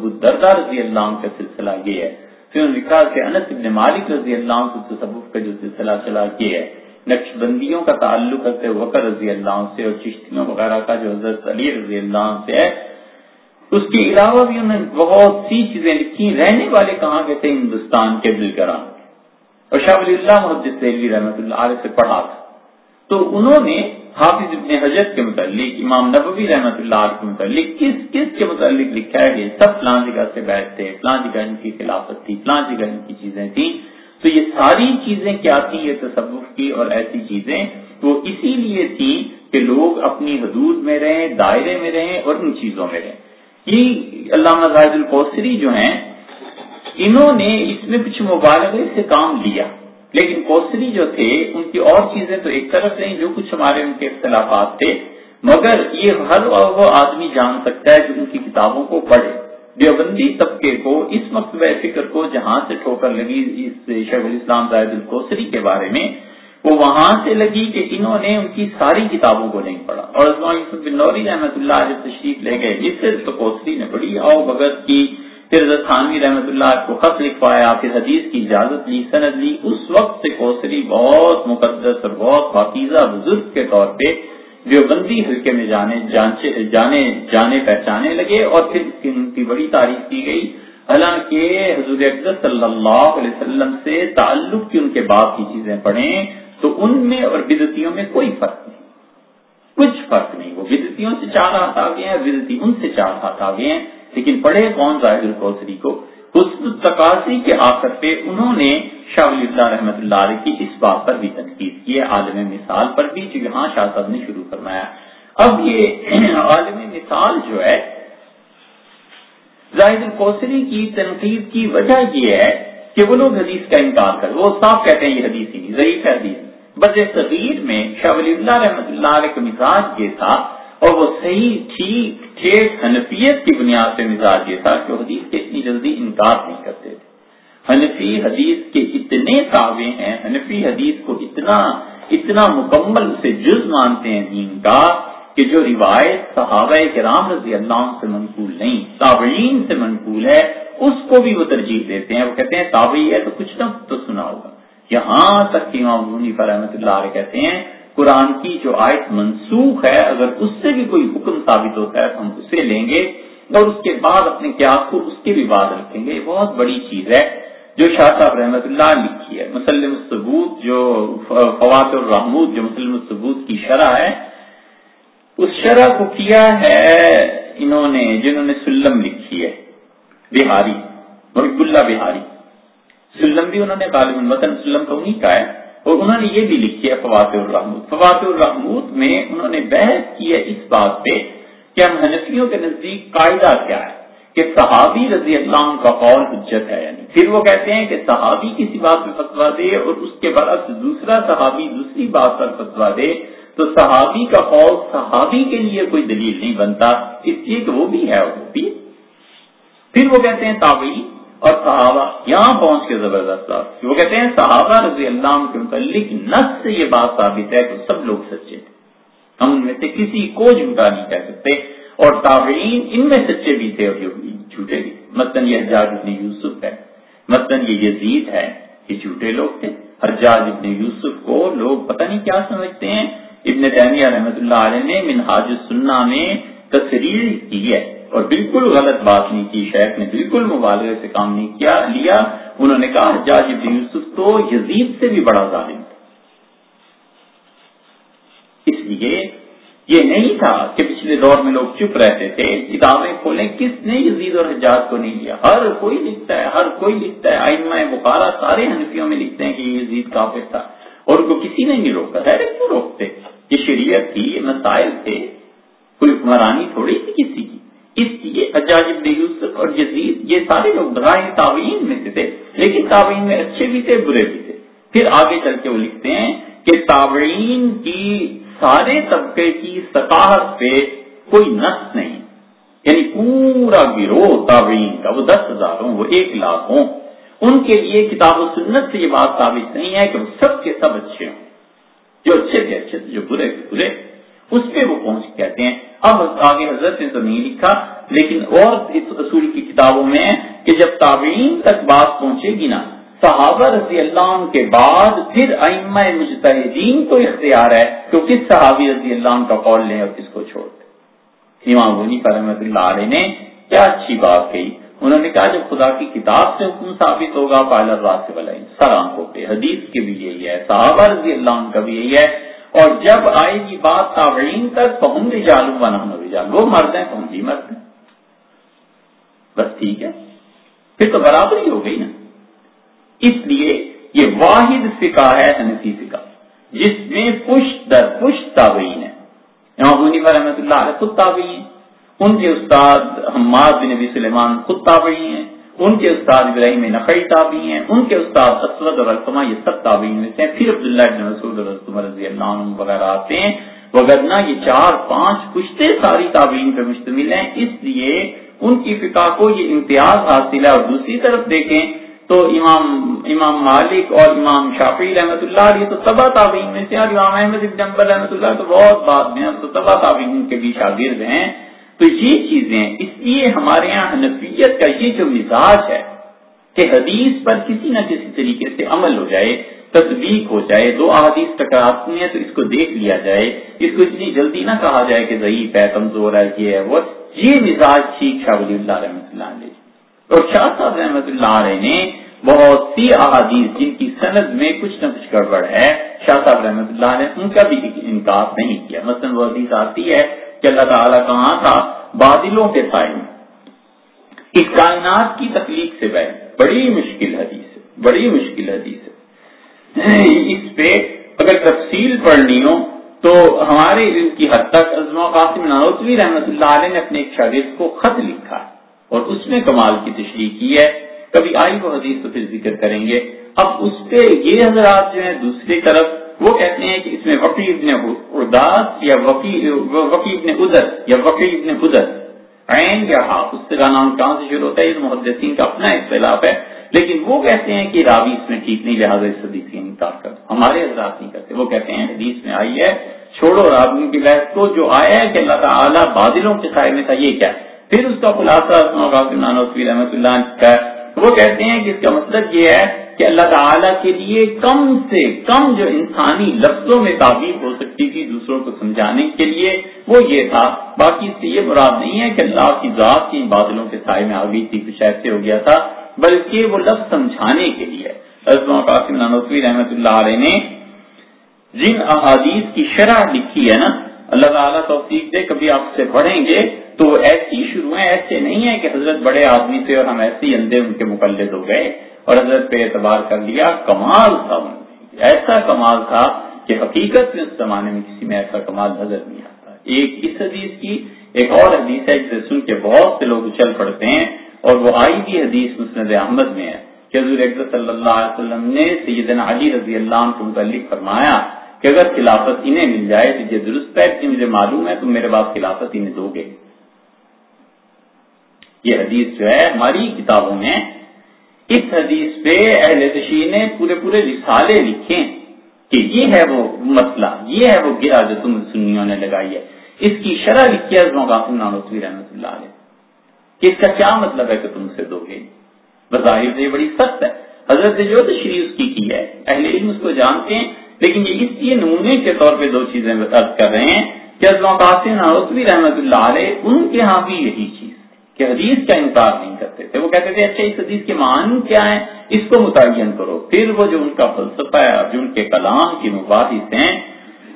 رضی اللہ عنہ کا سلسلہ یہ ہے۔ پھر انہوں نے لکھا کہ انس ابن مالک رضی اللہ عنہ تصوف کا جو سلسلہ چلا، یہ ہے۔ نقش بندیوں کا تعلق کرتے وقر رضی اللہ عنہ سے اور چشتیوں وغیرہ کا جو حضرت علی رضی اللہ عنہ سے ہے، اس کے علاوہ بھی انہوں نے بہت سی چیزیں لکھی رہنے والے کہاں کے تھے؟ ہندوستان کے بلگرام اور شاہ ولی اللہ محدود رحمۃ اللہ علیہ سے پڑھا تھا۔ تو انہوں نے حافظ ابن حجرت کے متعلق، امام نبوی رحمۃ اللہ علیہ کے متعلق کس کس کے متعلق لکھا ہے؟ یہ سب فلاں جگہ سے بیٹھتے فلاں جگہ ان کی خلافت تھی، فلاں جگہ ان کی چیزیں تھیں۔ تو یہ ساری چیزیں کیا تھی یہ تصوف کی اور ایسی چیزیں؟ وہ اسی لیے تھی کہ لوگ اپنی حدود میں رہیں، دائرے میں رہیں اور ان چیزوں میں رہیں۔ یہ علامہ زاہد القوسری جو ہیں، انہوں نے اس میں کچھ مبالغے سے کام لیا۔ لیکن کوسری جو تھے، ان کی اور چیزیں تو ایک طرف رہیں جو کچھ ہمارے ان کے اختلافات تھے، مگر یہ ہر وہ آدمی جان سکتا ہے جو ان کی کتابوں کو پڑھے۔ دیوبندی طبقے کو اس مکتبہ فکر کو جہاں سے ٹھوکر لگی اس شیخ الاسلام زاہد القوسری کے بارے میں، وہ وہاں سے لگی کہ انہوں نے ان کی ساری کتابوں کو نہیں پڑھا۔ اور یوسف بن نوری رحمۃ اللہ جب تشریف لے گئے، جس سے کوسری نے بڑی آؤ بھگت کی پھر خانوی رحمۃ اللہ کو خط لکھوایا، پھر حدیث کی اجازت لی، سند لی۔ اس وقت سے کوسری بہت مقدس اور بہت پاکیزہ بزرگ کے طور پہ دیوبندی حلقے میں جانے جانے جانے پہچانے لگے اور پھر ان کی بڑی تعریف کی گئی۔ حالانکہ حضور اکبر صلی اللہ علیہ وسلم سے تعلق کی ان کے باپ کی چیزیں پڑھیں تو ان میں اور بدتیوں میں کوئی فرق نہیں۔ کچھ فرق نہیں۔ وہ بدتیوں سے چار ہاتھ آ گئے ہیں بدتی ان سے چار ہاتھ آ گئے ہیں۔ لیکن پڑھے کون؟ ظاہر القوسری کو۔ حسن تقاضی کے آخر پہ انہوں نے شاہ ولی اللہ رحمۃ اللہ علیہ کی اس بات پر بھی تنقید کی ہے عالم مثال پر بھی، جو یہاں شاہ صاحب نے شروع فرمایا۔ اب یہ (clears throat) عالم مثال جو ہے، زاہد القوسری کی تنقید کی وجہ یہ ہے کہ وہ لوگ حدیث کا انکار کر، وہ صاف کہتے ہیں یہ حدیث ہی نہیں، ضعیف حدیث۔ بز صغیر میں شاہ ولی اللہ رحمۃ اللہ علیہ کا مزاج یہ تھا اور وہ صحیح، ٹھیک ٹھیک حنفیت کی بنیاد پہ مزاج یہ تھا کہ حدیث کے اتنی جلدی انکار نہیں کرتے تھے۔ حنفی حدیث کے اتنے تابع ہیں، حنفی حدیث کو اتنا اتنا مکمل سے جز مانتے ہیں دین کا کہ جو روایت صحابہ کرام رضی اللہ عنہ سے منقول نہیں، تابعین سے منقول ہے، اس کو بھی وہ ترجیح دیتے ہیں۔ وہ کہتے ہیں تابعی ہے تو کچھ نہ تو سنا ہوگا۔ یہاں تک کہ امام رحمۃ اللہ علیہ کہتے ہیں قرآن کی جو آیت منسوخ ہے، اگر اس سے بھی کوئی حکم ثابت ہوتا ہے تو ہم اسے لیں گے اور اس کے بعد اپنے قیاس کو اس کے بھی بعد رکھیں گے۔ یہ بہت بڑی چیز ہے جو شاہ صاحب رحمت اللہ لکھی ہے۔ مسلم الثبوت جو فوات الرحمود جو مسلم الثبوت کی شرح ہے، اس شرح کو کیا ہے؟ انہوں نے، جنہوں نے سلم لکھی ہے، بہاری، محب اللہ بہاری۔ سلم بھی انہوں نے غالب الوطن سلم تو انہیں کا ہے۔ اور انہوں نے یہ بھی لکھی ہے فوات الرحمود۔ فوات الرحمود میں انہوں نے بحث کی ہے اس بات پہ کہ ہم حنفیوں کے نزدیک قاعدہ کیا ہے کہ صحابی رضی اللہ عنہ کا قول حجت ہے یعنی پھر وہ کہتے ہیں کہ صحابی کسی بات پہ فتوا دے اور اس کے برعکس دوسرا صحابی دوسری بات پر فتوا دے، تو صحابی کا قول صحابی کے لیے کوئی دلیل نہیں بنتا۔ اس لیے کہ وہ بھی ہے وہ بھی۔ پھر وہ کہتے ہیں تابعی اور صحابہ یہاں پہنچ کے زبردست بات وہ کہتے ہیں، صحابہ رضی اللہ عنہ کے متعلق نس سے یہ بات ثابت ہے کہ سب لوگ سچے تھے۔ ہم ان میں سے کسی کو جھوٹا نہیں کہہ سکتے اور تابعین ان میں سچے بھی تھے اور جھوٹے بھی مثلاً یہ حجاج ابن یوسف ہے۔ مثلاً یہ یزید ہے۔ یہ جھوٹے لوگ تھے۔ حجاج ابن یوسف کو لوگ پتہ نہیں کیا سمجھتے ہیں۔ ابن تیمیہ رحمۃ اللہ علیہ نے منہاج السنہ میں تصریح کی ہے۔ اور بالکل غلط بات نہیں کی، شیخ نے بالکل مبالغے سے کام نہیں کیا، لیا۔ انہوں نے کہا حجاج ابن یوسف تو یزید سے بھی بڑا ظالم تھا۔ اس لیے یہ نہیں تھا کہ پچھلے دور میں لوگ چپ رہتے تھے، کتابیں کھولیں، کس نے یزید اور حجاج کو نہیں لیا؟ ہر کوئی لکھتا ہے، ہر کوئی لکھتا ہے۔ آئمہ بخارا سارے حنفیوں میں لکھتے ہیں کہ یہ یزید کافر تھا۔ اور ان کو کسی نے نہیں روکا کیوں روکتے؟ یہ شریعت تھی، یہ مسائل تھے۔ کوئی حکمرانی تھوڑی تھی کسی کی۔ اس لیے حجاج ابن یوسف اور جزید یہ سارے لوگ براہ تعوین میں سے تھے، لیکن تعوین میں اچھے بھی تھے، برے بھی تھے۔ پھر آگے چل کے وہ لکھتے ہیں کہ تعوین کی سارے طبقے کی ثقافت پہ کوئی نس نہیں۔ یعنی پورا گروہ تعوین کا، وہ دس ہزار ہوں، وہ ایک لاکھ ہوں۔ ان کے لیے کتاب و سنت سے یہ بات ثابت نہیں ہے کہ وہ سب کے سب اچھے ہوں۔ جو اچھے تھے اچھے تھے، جو برے تھے، برے۔ اس پہ وہ پہنچ کہتے ہیں اب آگے حضرت نے تو نہیں لکھا، لیکن اور اس اصول کی کتابوں میں کہ جب تابعین تک بات پہنچے گی نا، صحابہ رضی اللہ عنہ کے بعد پھر ائمہ مجتہدین کو اختیار ہے تو کس صحابی رضی اللہ عنہ کا قول لیں اور کس کو چھوڑ دیں۔ امام غنی پر اللہ علیہ نے کیا اچھی بات کہی۔ انہوں نے کہا، جب خدا کی کتاب سے حکم ثابت ہوگا پہلا رات سے سر آنکھوں پہ، حدیث کے بھی یہی ہے، صحابہ رضی اللہ عنہ کا بھی یہی ہے اور جب آئے گی جی بات تابعین تک، تو ہم بھی جالو بنا رجال وہ مرد ہیں، تو ہم بھی مرد ہیں۔ بس ٹھیک ہے۔ پھر تو برابری ہو گئی نا۔ اس لیے یہ واحد فکا ہے، حنفی فکا جس میں پشت در پشت تابعین ہے پر رحمۃ اللہ علیہ خود تابعین ان کے استاد حماد بن نبی سلیمان خود تابعین ہیں۔ ان کے استاد ابراہیم نقی تابی ہیں، ان کے استاد اسود اور القما یہ سب تابعین میں سے ہیں۔ پھر عبداللہ ابن مسعود اور رضی اللہ عنہ وغیرہ آتے ہیں۔ وغیرہ یہ چار پانچ پشتے ساری تابعین پہ مشتمل ہیں۔ اس لیے ان کی فقہ کو یہ امتیاز حاصل ہے۔ اور دوسری طرف دیکھیں تو امام امام مالک اور امام شافی رحمۃ اللہ علیہ تو تبا تعبین میں سے اور امام احمد ابن امبر رحمۃ اللہ تو بہت بعد میں تو تبا تعبین کے بھی شاگرد ہیں۔ تو یہ چیزیں اس لیے ہمارے یہاں حنفیت کا یہ جو مزاج ہے کہ حدیث پر کسی نہ کسی طریقے سے عمل ہو جائے تصدیق ہو جائے، دو احادیث ٹکراتی ہیں تو اس کو دیکھ لیا جائے، اس کو اتنی جلدی نہ کہا جائے کہ ضعیف ہے، کمزور ہے، یہ ہے، وہ یہ مزاج ٹھیک شاہ ولی اللہ رحمۃ اللہ علیہ۔ اور شاہ صاحب رحمۃ اللہ علیہ نے بہت سی احادیث جن کی سند میں کچھ نہ کچھ گڑبڑ ہے، شاہ صاحب رحمۃ اللہ نے ان کا بھی انکار نہیں کیا۔ مثلاً وہ حدیث آتی ہے کہ اللہ تعالیٰ کہاں تھا؟ بادلوں کے سائے میں۔ اس کائنات کی تخلیق سے بہت بڑی مشکل حدیث ہے، بڑی مشکل حدیث ہے۔ اس پہ اگر تفصیل پڑھنی ہو تو ہمارے علم کی حد تک ازما قاسم ناروتوی رحمت اللہ علیہ نے اپنے ایک شاگرد کو خط لکھا اور اس میں کمال کی تشریح کی ہے۔ کبھی آئی وہ حدیث تو پھر ذکر کریں گے۔ اب اس پہ یہ حضرات جو ہیں دوسری طرف وہ کہتے ہیں کہ اس میں وقی ابن ارداس یا وقی ابن ادر یا وقی ابن ادر عین یا ہاف اس کا نام کہاں سے شروع ہوتا ہے؟ اس محدثین کا اپنا اختلاف ہے. لیکن وہ کہتے ہیں کہ راوی اس میں ٹھیک نہیں، لہٰذا اس حدیث کی انکار کر ہمارے حضرات نہیں کرتے. وہ کہتے ہیں حدیث میں آئی ہے، چھوڑو راوی کی بحث کو، جو آیا ہے کہ اللہ تعالیٰ بادلوں کے سائے میں تھا، یہ کیا؟ پھر اس کا خلاصہ رحمۃ اللہ کا وہ کہتے ہیں کہ اس کا مطلب یہ ہے کہ اللہ تعالیٰ کے لیے کم سے کم جو انسانی لفظوں میں تعبیر ہو سکتی تھی دوسروں کو سمجھانے کے لیے، وہ یہ تھا۔ باقی اس سے یہ مراد نہیں ہے کہ اللہ کی ذات کی بادلوں کے سائے میں آگئی تھی، کچھ ایسے ہو گیا تھا، بلکہ وہ لفظ سمجھانے کے لیے۔ قاسم رحمۃ اللہ علیہ نے جن احادیث کی شرح لکھی ہے نا اللہ تعالیٰ توفیق دے، کبھی آپ سے پڑھیں گے۔ تو ایسی شروع ایسے نہیں ہے کہ حضرت بڑے آدمی تھے اور ہم ایسے ہی اندھے ان کے مقلد ہو گئے اور حضرت پہ اعتبار کر لیا، کمال تھا ایسا کمال تھا کہ حقیقت میں اس زمانے میں کسی میں ایسا کمال نظر نہیں آتا۔ ایک اس حدیث کی، ایک اور حدیث ہے جسے سن کے بہت سے لوگ اچھل پڑتے ہیں اور وہ آئی بھی حدیث مسند احمد میں ہے کہ حضور صلی اللہ علیہ وسلم نے سیدنا علی رضی اللہ عنہ کو متعلق فرمایا کہ اگر خلافت انہیں مل جائے تو یہ درست ہے کہ مجھے معلوم ہے تو میرے پاس خلافت انہیں دو گے۔ یہ حدیث جو ہے، ہماری کتابوں میں اس حدیث پہ اہل تشیح نے پورے پورے رسالے لکھے کہ یہ ہے وہ مسئلہ، یہ ہے وہ گرا جو تم سنیوں نے لگائی ہے۔ اس کی شرح لکھی ہے نانوتوی رحمۃ اللہ علیہ۔ کہ اس کا کیا مطلب ہے کہ تم سے دو گے؟ بظاہر یہ بڑی سخت ہے۔ حضرت جو تشریح اس کی کی ہے، اہل علم اس کو جانتے ہیں لیکن یہ اس لیے نمونے کے طور پہ دو چیزیں کر رہے ہیں کہ قاسم نانوتوی رحمۃ اللہ علیہ، ان کے ہاں بھی یہی چیز کہ حدیث کا انکار نہیں کرتے تھے۔ وہ کہتے تھے اچھا اس حدیث کے معنی کیا ہے اس کو متعین کرو۔ پھر وہ جو ان کا فلسفہ ہے جو ان کے کلام کی مباحث ہیں،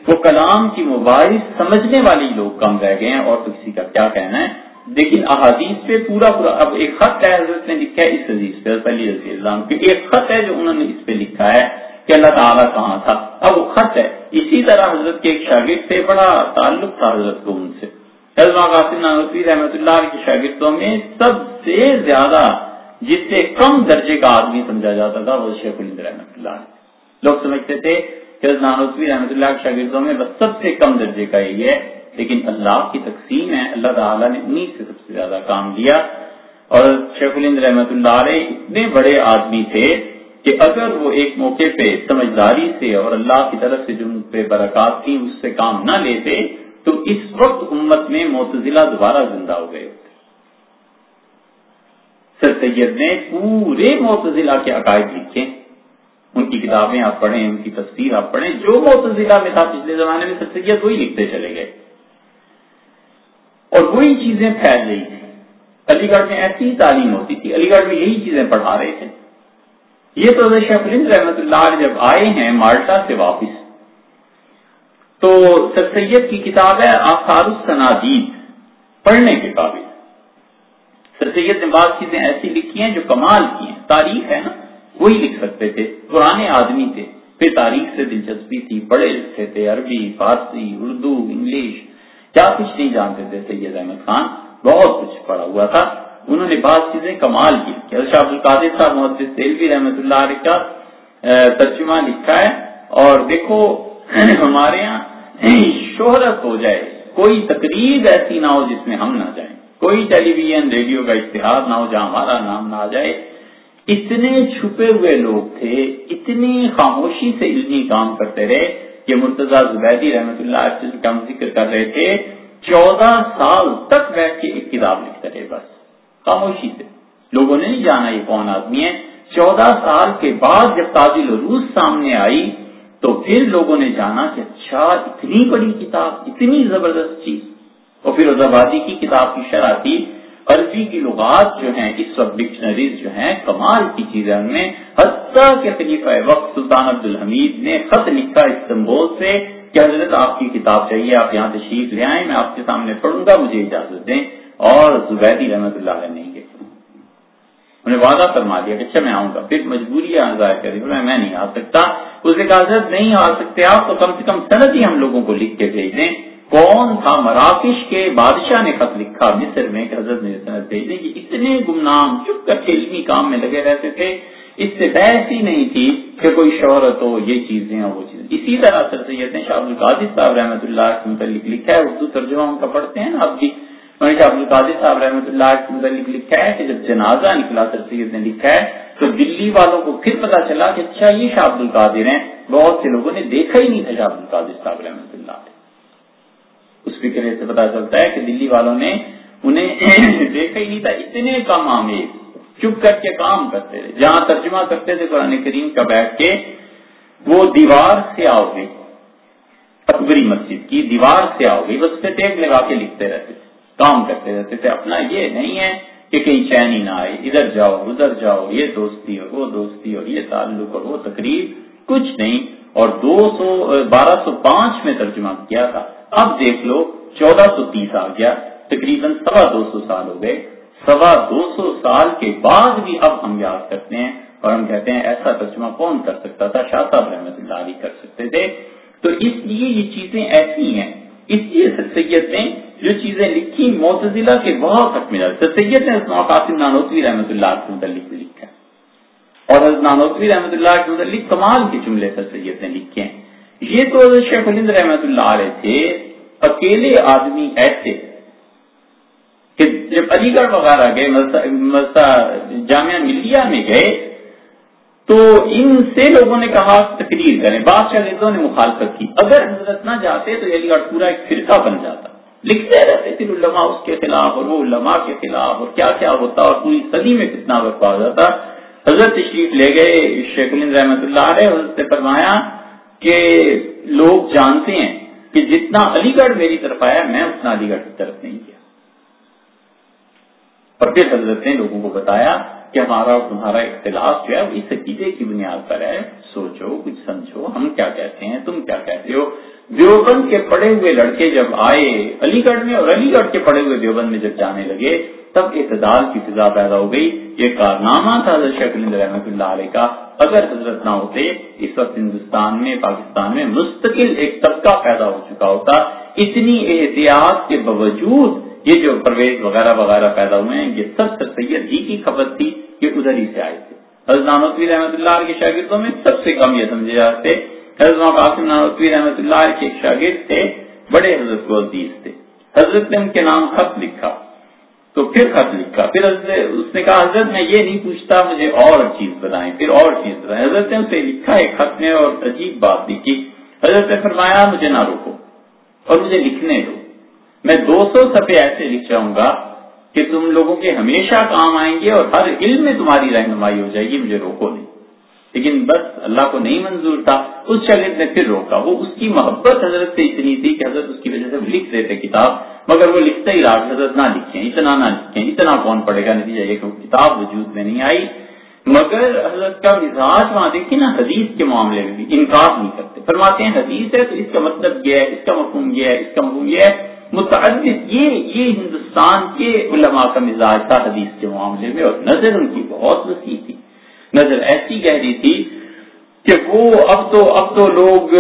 وہ کلام کی مباحث سمجھنے والی لوگ کم رہ گئے ہیں اور تو کسی کا کیا کہنا ہے؟ لیکن احادیث پہ پورا پورا، اب ایک خط ہے حضرت نے لکھا ہے اس حدیث پہ علی رضی اللہ کی ایک خط ہے جو انہوں نے اس پہ لکھا ہے۔ کہ اللہ تعالیٰ کہاں تھا۔ اب وہ خط ہے۔ اسی طرح حضرت کے ایک شاگرد سے بڑا تعلق تھا حضرت کو ان سے۔ قاسم نانوی رحمۃ اللہ کی شاگردوں میں سب سے زیادہ جس سے کم درجے کا آدمی سمجھا جاتا تھا وہ شیخ الند رحمۃ اللہ لوگ سمجھتے تھے کہ نانوی رحمۃ اللہ کے شاگردوں میں بس سب سے کم درجے کا یہی ہے، لیکن اللہ کی تقسیم ہے۔ اللہ تعالیٰ نے انہیں سے سب سے زیادہ کام لیا اور شیخ الند رحمۃ اللہ علیہ اتنے بڑے آدمی تھے کہ اگر وہ ایک موقع پہ سمجھداری سے اور اللہ کی طرف سے جو پہ برکات تھی اس سے کام نہ لیتے، تو اس وقت امت میں معتزلہ دوبارہ زندہ ہو گئے ہوتے۔ سر سید نے پورے معتزلہ کے عقائد لکھے۔ ان کی کتابیں آپ پڑھیں، ان کی تصویر آپ پڑھیں، جو معتزلہ میں تھا پچھلے زمانے میں، سر سید وہی لکھتے چلے گئے۔ اور وہی چیزیں پھیل رہی تھی علی گڑھ میں ایسی ہی تعلیم ہوتی تھی، علی گڑھ میں یہی چیزیں پڑھا رہے تھے۔ یہ تو شیخ رحمت اللہ جب آئے ہیں مالٹا سے واپس، تو سر سید کی کتاب ہے آثار السنادید پڑھنے کے قابل۔ سر سید نے بعض چیزیں ایسی لکھی ہیں جو کمال کی ہیں۔ تاریخ ہے نا، وہی لکھ سکتے تھے۔ پرانے آدمی تھے، پھر تاریخ سے دلچسپی تھی، پڑھے لکھتے تھے۔ عربی، فارسی، اردو، انگلش، کیا کچھ نہیں جانتے تھے سید احمد خان۔ بہت کچھ پڑھا ہوا تھا۔ انہوں نے بعض چیزیں کمال کی شاہ عبد القادر صاحب محدث سیلوی رحمۃ اللہ علیہ کا ترجمہ لکھا ہے اور دیکھو، (clears throat) ہمارے یہاں (clears throat) شہرت ہو جائے، کوئی تقریب ایسی نہ ہو جس میں ہم نہ جائیں، کوئی ٹیلی ویژن، ریڈیو کا اشتہار نہ ہو جہاں ہمارا نام نہ آ جائے۔ اتنے چھپے ہوئے لوگ تھے، اتنی خاموشی سے علمی کام کرتے رہے کہ مرتضی زبیدی رحمت اللہ کا ذکر کر رہے تھے، چودہ سال تک بیٹھ کے ایک کتاب لکھتے رہے بس۔ خاموشی سے۔ لوگوں نے نہیں جانا یہ کون آدمی ہے؟ چودہ سال کے بعد جب تاجل روس سامنے آئی، تو پھر لوگوں نے جانا کہ اچھا اتنی بڑی کتاب، اتنی زبردست چیز۔ اور پھر آبادی کی کتاب کی شرح تھی۔ عربی کی لغات جو ہیں، اس وقت ڈکشنریز جو ہیں، کمال کی چیزیں ان میں۔ حتیٰ کے خلیفہ وقت سلطان عبد الحمید نے خط لکھا استنبول سے کہ حضرت آپ کی کتاب چاہیے، آپ یہاں تشریف لے آئیں، میں آپ کے سامنے پڑھوں گا، مجھے اجازت دیں۔ اور زبیدی رحمت اللہ علیہ نہیں گئے انہیں وعدہ فرما دیا کہ اچھا میں آؤں گا۔ پھر مجبوری ظاہر کر میں نہیں آ سکتا۔ اس نے کہا، حضرت نہیں آ سکتے۔ آپ تو کم سے کم صنعت ہی ہم لوگوں کو لکھ کے بھیج دیں۔ کون تھا مراکش کے بادشاہ نے خط لکھا مصر میں کہ حضرت نے صنعت بھیج دیں کہ اتنے گمنام چپ کر علمی کام میں لگے رہتے تھے۔ اس سے بحث ہی نہیں تھی کہ کوئی شہرت ہو، یہ چیزیں ہوں، وہ چیزیں۔ اسی طرح سر سید شاہ القادر صاحب رحمۃ اللہ متعلق لکھا ہے، اردو ترجمہ ان کا پڑھتے ہیں نا آپ کی شاہ القادر صاحب رحمۃ اللہ کے متعلق لکھا ہے کہ جب جنازہ نکلا، سر سید نے لکھا ہے، تو دلی والوں کو پھر پتا چلا کہ اچھا یہ شاہ عبد القادر ہیں۔ بہت سے لوگوں نے دیکھا ہی نہیں تھا شاہ عبد القادر صاحب رحمۃ اللہ اس فکر سے پتا چلتا ہے کہ دلی والوں نے انہیں (coughs) دیکھا ہی نہیں تھا، اتنے کم آمیز چپ کر کے کام کرتے تھے جہاں ترجمہ کرتے تھے قرآن کریم کا بیٹھ کے، وہ دیوار سے آؤ گے اکبری مسجد کی دیوار سے آؤ گے بس پہ ٹیک لگا کے لکھتے رہتے تھے۔ کام کرتے رہتے تھے۔ اپنا یہ نہیں ہے کہ کہیں چین ہی نہ آئے، ادھر جاؤ ادھر جاؤ، یہ دوستی اور وہ دوستی اور یہ تعلق اور وہ تقریب کچھ نہیں۔ اور دو سو، بارہ سو پانچ میں ترجمہ کیا تھا۔ اب دیکھ لو، چودہ سو تیس آ گیا، تقریباً سوا دو سو سال ہو گئے۔ سوا دو سو سال کے بعد بھی اب ہم یاد کرتے ہیں اور ہم کہتے ہیں ایسا ترجمہ کون کر سکتا تھا؟ شاہ صاحب رحمت اللہ علی کر سکتے تھے۔ تو اس لیے یہ چیزیں ایسی ہیں اس لیے سر سید نے جو چیزیں لکھی موتزلہ کے بہت حق ملا سید نے حضرت قاسم نانوتوی رحمۃ اللہ کے متعلق لکھا اور حضرت نانوتوی رحمۃ اللہ کے متعلق کمال کے جملے سر سید نے لکھے ہیں۔ یہ تو حضرت شیخ الند رحمۃ اللہ علیہ تھے۔ اکیلے آدمی ایسے کہ جب علی گڑھ وغیرہ گئے جامعہ ملیہ میں گئے تو ان سے لوگوں نے کہا تقریر کریں۔ بادشاہ نے مخالفت کی۔ اگر حضرت نہ جاتے تو علی گڑھ پورا ایک فرقہ بن جاتا۔ لکھتے رہتے تھے علماء اس کے خلاف اور وہ علماء کے خلاف اور کیا کیا ہوتا اور پوری صدی میں کتنا برپا ہو جاتا۔ حضرت تشریف لے گئے شیخ الند رحمت اللہ علیہ، حضرت نے فرمایا کہ لوگ جانتے ہیں کہ جتنا علی گڑھ میری طرف آیا، میں اتنا علی گڑھ کی طرف نہیں کیا اور پھر حضرت نے لوگوں کو بتایا کہ ہمارا اور تمہارا اختلاف جو ہے وہ اس عقیدے کی بنیاد پر ہے۔ سوچو، کچھ سمجھو، ہم کیا کہتے ہیں، تم کیا کہتے ہو؟ دیوبند کے پڑے ہوئے لڑکے جب آئے، علی گڑھ میں اور علی گڑھ کے پڑے ہوئے دیوبند میں جب جانے لگے، تب اعتدال کی فضا پیدا ہو گئی۔ یہ کارنامہ تھا حضرت شیخ رحمۃ اللہ علیہ کا۔ اگر حضرت نہ ہوتے، اس وقت ہندوستان میں، پاکستان میں مستقل ایک طبقہ پیدا ہو چکا ہوتا۔ اتنی احتیاط کے باوجود یہ جو پرویز وغیرہ وغیرہ پیدا ہوئے ہیں، یہ سب سے سید ہی کی خبر تھی کہ ادھر ہی سے آئے تھے۔ حضرت نانوتوی رحمۃ اللہ کے شاگردوں میں سب سے کم یہ سمجھے جاتے۔ حضرت قاسم نانوتوی رحمۃ اللہ کے شاگرد تھے، بڑے حضرت کو عزیز تھے۔ حضرت نے ان کے نام خط لکھا۔ تو پھر خط لکھا۔ پھر حضرت اس نے کہا، حضرت میں یہ نہیں پوچھتا، مجھے اور چیز بتائیں۔ پھر اور چیز بتائیں۔ حضرت نے اسے لکھا ایک خط میں اور عجیب بات لکھی۔ حضرت نے فرمایا، مجھے نہ روکو اور مجھے لکھنے دو۔ میں دو سو سفے ایسے لکھ جاؤں گا کہ تم لوگوں کے ہمیشہ کام آئیں گے اور ہر علم میں تمہاری رہنمائی ہو جائے گی، مجھے روکو نہیں۔ لیکن بس اللہ کو نہیں منظور تھا، اس شاگرد نے پھر روکا۔ وہ اس کی محبت حضرت سے اتنی تھی کہ حضرت اس کی وجہ سے لکھ دیتے کتاب، مگر وہ لکھتا ہی رہا حضرت نہ لکھیں، اتنا نہ لکھیں، اتنا کون پڑے گا نتیجہ یہ کہ وہ کتاب وجود میں نہیں آئی۔ مگر حضرت کا مزاج وہاں دیکھیے نا، حدیث کے معاملے میں بھی انکار نہیں کرتے۔ فرماتے ہیں حدیث ہے تو اس کا مطلب یہ ہے، اس کا مفہوم یہ ہے، اس کا مفہوم یہ ہے۔ متعدد، یہ یہ ہندوستان کے علماء کا مزاج تھا حدیث کے معاملے میں اور نظر ان کی بہت وسیع تھی۔ نظر ایسی گہری تھی کہ وہ اب تو اب تو لوگ،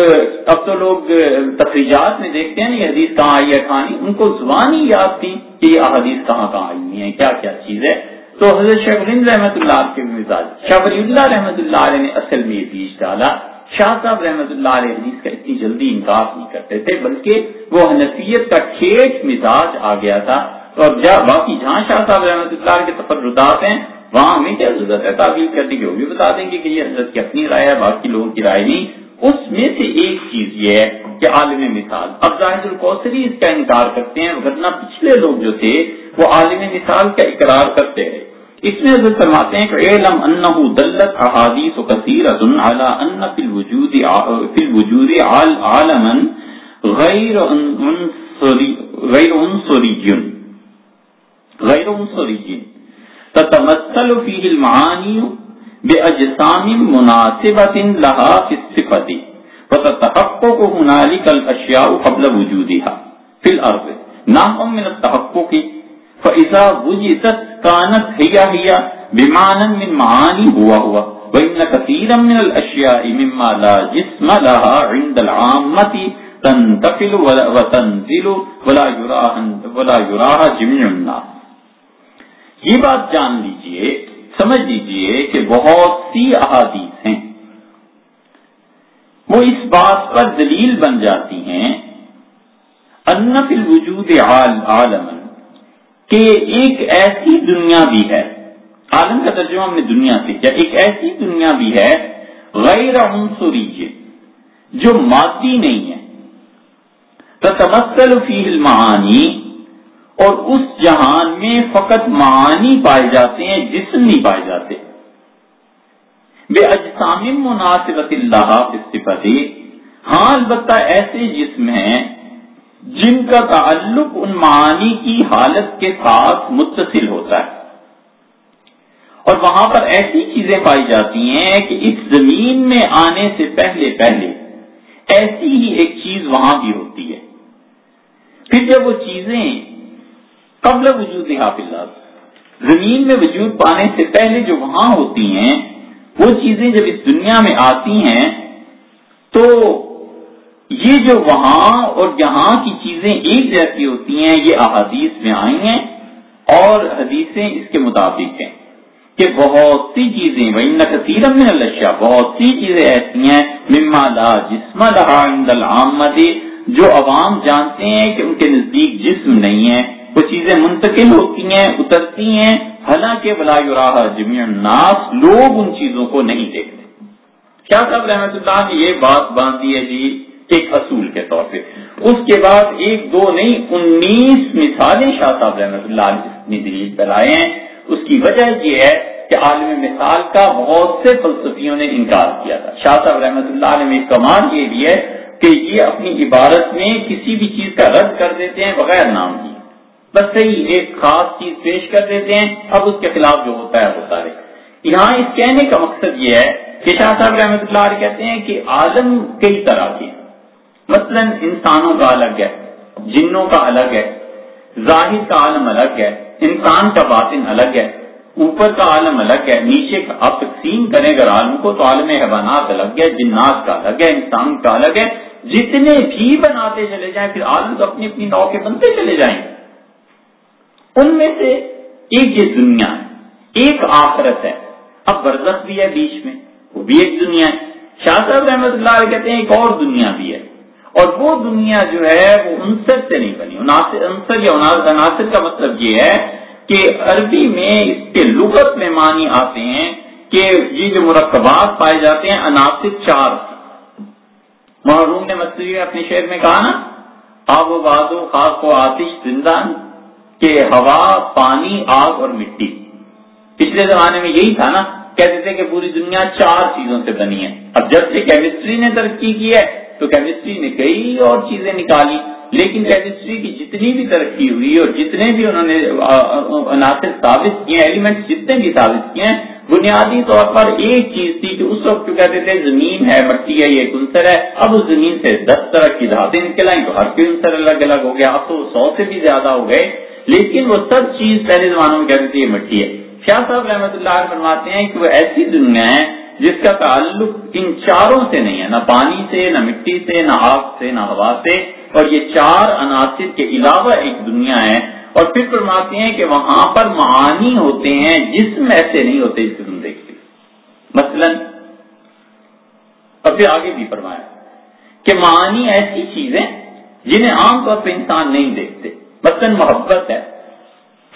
اب تو لوگ تفریحات میں دیکھتے ہیں یہ حدیث کہاں آئی ہے کہانی ان کو زبان ہی یاد تھی کہ یہ حدیث کہاں کہاں آئی ہے کیا کیا چیز ہے۔ تو حضرت شیخ رحمۃ اللہ کے مزاج شاہ ولی اللہ رحمۃ اللہ علیہ نے اصل میں یہ بیچ ڈالا شاہ صاحب رحمۃ اللہ علیہ حدیث کا اتنی جلدی انکار نہیں کرتے تھے، بلکہ وہ حنفیت کا کھیت مزاج آ گیا تھا۔ اور باقی جہاں شاہ صاحب رحمۃ اللہ کے تفردات ہیں، وہاں ہمیں کیا ضرورت ہے؟ تعبیر کرنے کی وہ بھی بتا دیں گے کہ یہ حضرت کی اپنی رائے ہے، باقی لوگوں کی رائے نہیں۔ اس میں سے ایک چیز یہ ہے کہ عالم مثال۔ اب ظاہر القوسری اس کا انکار کرتے ہیں ورنہ پچھلے لوگ جو تھے، وہ عالم مثال کا اقرار کرتے ہیں اس میں حضرت فرماتے ہیں کہ علم انہ دلت احادیث و کثیرۃ علی ان فی الوجود فی الوجود عالما غیر عنصری غیر عنصری غیر عنصری تتمثل فيه المعانی باجسام مناسبۃ لها في الصفات وتتحقق هنالك الاشیاء قبل وجودها في الارض. نحو من التحقق فإذا وجدت كانت هي هي بمعنى من معاني هو هو وإن كثيرا من الأشياء مما لا جسم لها عند العامة تنتقل وتنزل ولا يراها ولا يراها جميع الناس۔ یہ بات جان لیجیے، سمجھ لیجیے کہ بہت سی احادیث ہیں۔ وہ اس بات پر دلیل بن جاتی ہیں انف الوجود عالم کہ ایک ایسی دنیا بھی ہے۔ عالم کا ترجمہ ہم نے دنیا سے کیا۔ ایک ایسی دنیا بھی ہے، غیر عنصری جو مادی نہیں ہے۔ تو تمسل فی المعانی، اور اس جہان میں فقط معانی پائے جاتے ہیں، جسم نہیں پائے جاتے۔ بے اجسام مناسبت اللہ صفتی ہاں البتہ ایسے جسم ہیں جن کا تعلق ان معانی کی حالت کے ساتھ متصل ہوتا ہے۔ اور وہاں پر ایسی چیزیں پائی جاتی ہیں کہ اس زمین میں آنے سے پہلے پہلے ایسی ہی ایک چیز وہاں بھی ہوتی ہے۔ پھر جب وہ چیزیں قبل وجود حافظ زمین میں وجود پانے سے پہلے جو وہاں ہوتی ہیں، وہ چیزیں جب اس دنیا میں آتی ہیں، تو یہ جو وہاں اور یہاں کی چیزیں ایک جیسی ہوتی ہیں، یہ احادیث میں آئی ہیں اور حدیثیں اس کے مطابق ہیں کہ بہت سی چیزیں وہی نقصیر میں بہت سی چیزیں ایسی ہیں، مما لا جسم العامت جو عوام جانتے ہیں کہ ان کے نزدیک جسم نہیں ہے۔ وہ چیزیں منتقل ہوتی ہیں، اترتی ہیں، حالانکہ بلا راہ جمی الناس، لوگ ان چیزوں کو نہیں دیکھتے۔ کیا صاحب رحمت اللہ نے یہ بات باندھی ہے جی؟ ایک اصول کے طور پہ۔ اس کے بعد ایک دو نہیں، انیس مثالیں شاہ صاحب رحمت اللہ نے دلیل پر آئے ہیں۔ اس کی وجہ یہ ہے کہ عالم مثال کا بہت سے فلسفیوں نے انکار کیا تھا۔ شاہ صاحب رحمۃ اللہ علیہ میں کمال یہ بھی ہے کہ یہ اپنی عبارت میں کسی بھی چیز کا رد کر دیتے ہیں بغیر نام کی بس صحیح، ایک خاص چیز پیش کر دیتے ہیں۔ اب اس کے خلاف جو ہوتا ہے، ہوتا رہے یہاں اس کہنے کا مقصد یہ ہے کہ شاہ صاحب رحمۃ اللہ علیہ کہتے ہیں کہ عالم کئی طرح کے مثلا انسانوں کا الگ ہے، جنوں کا الگ ہے، ظاہر کا عالم الگ ہے، انسان کا باطن الگ ہے، اوپر کا عالم الگ ہے، نیچے کا آپ تقسیم کریں اگر عالم کو تو عالم حیوانات الگ ہے، جنات کا الگ ہے، انسان کا الگ ہے، جتنے بھی بناتے چلے جائیں، پھر عالم تو اپنی اپنی نو کے بنتے چلے جائیں۔ ان میں سے ایک یہ دنیا ہے، ایک آخرت ہے۔ اب برزخ بھی ہے بیچ میں، وہ بھی ایک دنیا ہے۔ شاہ صاحب رحمۃ اللہ کہتے ہیں ایک اور دنیا بھی ہے۔ اور وہ دنیا جو ہے وہ عنصر سے نہیں بنی. عنصر یا عناصر کا مطلب یہ ہے کہ عربی میں اس کے لغت میں معنی آتے ہیں کہ یہ جو مرکبات پائے جاتے ہیں، عناصر چار. محروم نے مصری اپنے شہر میں کہا نا، آب و باد و خاص و آتش زندان کہ ہوا، پانی، آگ اور مٹی. پچھلے زمانے میں یہی تھا نا، کہتے تھے کہ پوری دنیا چار چیزوں سے بنی ہے. اب جب سے کیمسٹری نے ترقی کی ہے تو کیمسٹری نے کئی اور چیزیں نکالی، لیکن کیمسٹری کی جتنی بھی ترقی ہوئی اور جتنے بھی انہوں نے عناصر ثابت کیے ایلیمنٹ جتنے بھی ثابت کیے ہیں بنیادی طور پر ایک چیز تھی کہ اس وقت کہتے تھے، زمین ہے، مٹی ہے، یہ کنسر ہے، اب اس زمین سے دس طرح کی دھاتیں نکل تو ہر کوئی عنصر الگ الگ ہو گیا، اب تو سو سے بھی زیادہ ہو گئے، لیکن وہ سب چیز پہلے زمانوں میں کہتے تھے یہ مٹی ہے۔ شاہ صاحب رحمۃ اللہ فرماتے ہیں کہ وہ ایسی دنیا ہے جس کا تعلق ان چاروں سے نہیں ہے، نہ پانی سے، نہ مٹی سے، نہ آگ سے، نہ ہوا سے۔ اور یہ چار عناصر کے علاوہ ایک دنیا ہے۔ اور پھر فرماتے ہیں کہ وہاں پر معانی ہوتے ہیں، جسم ایسے نہیں ہوتے جس تم دیکھتے مثلا اور پھر آگے بھی فرمایا کہ معانی ایسی چیزیں جنہیں عام طور پہ انسان نہیں دیکھتے۔ مثلا، محبت ہے۔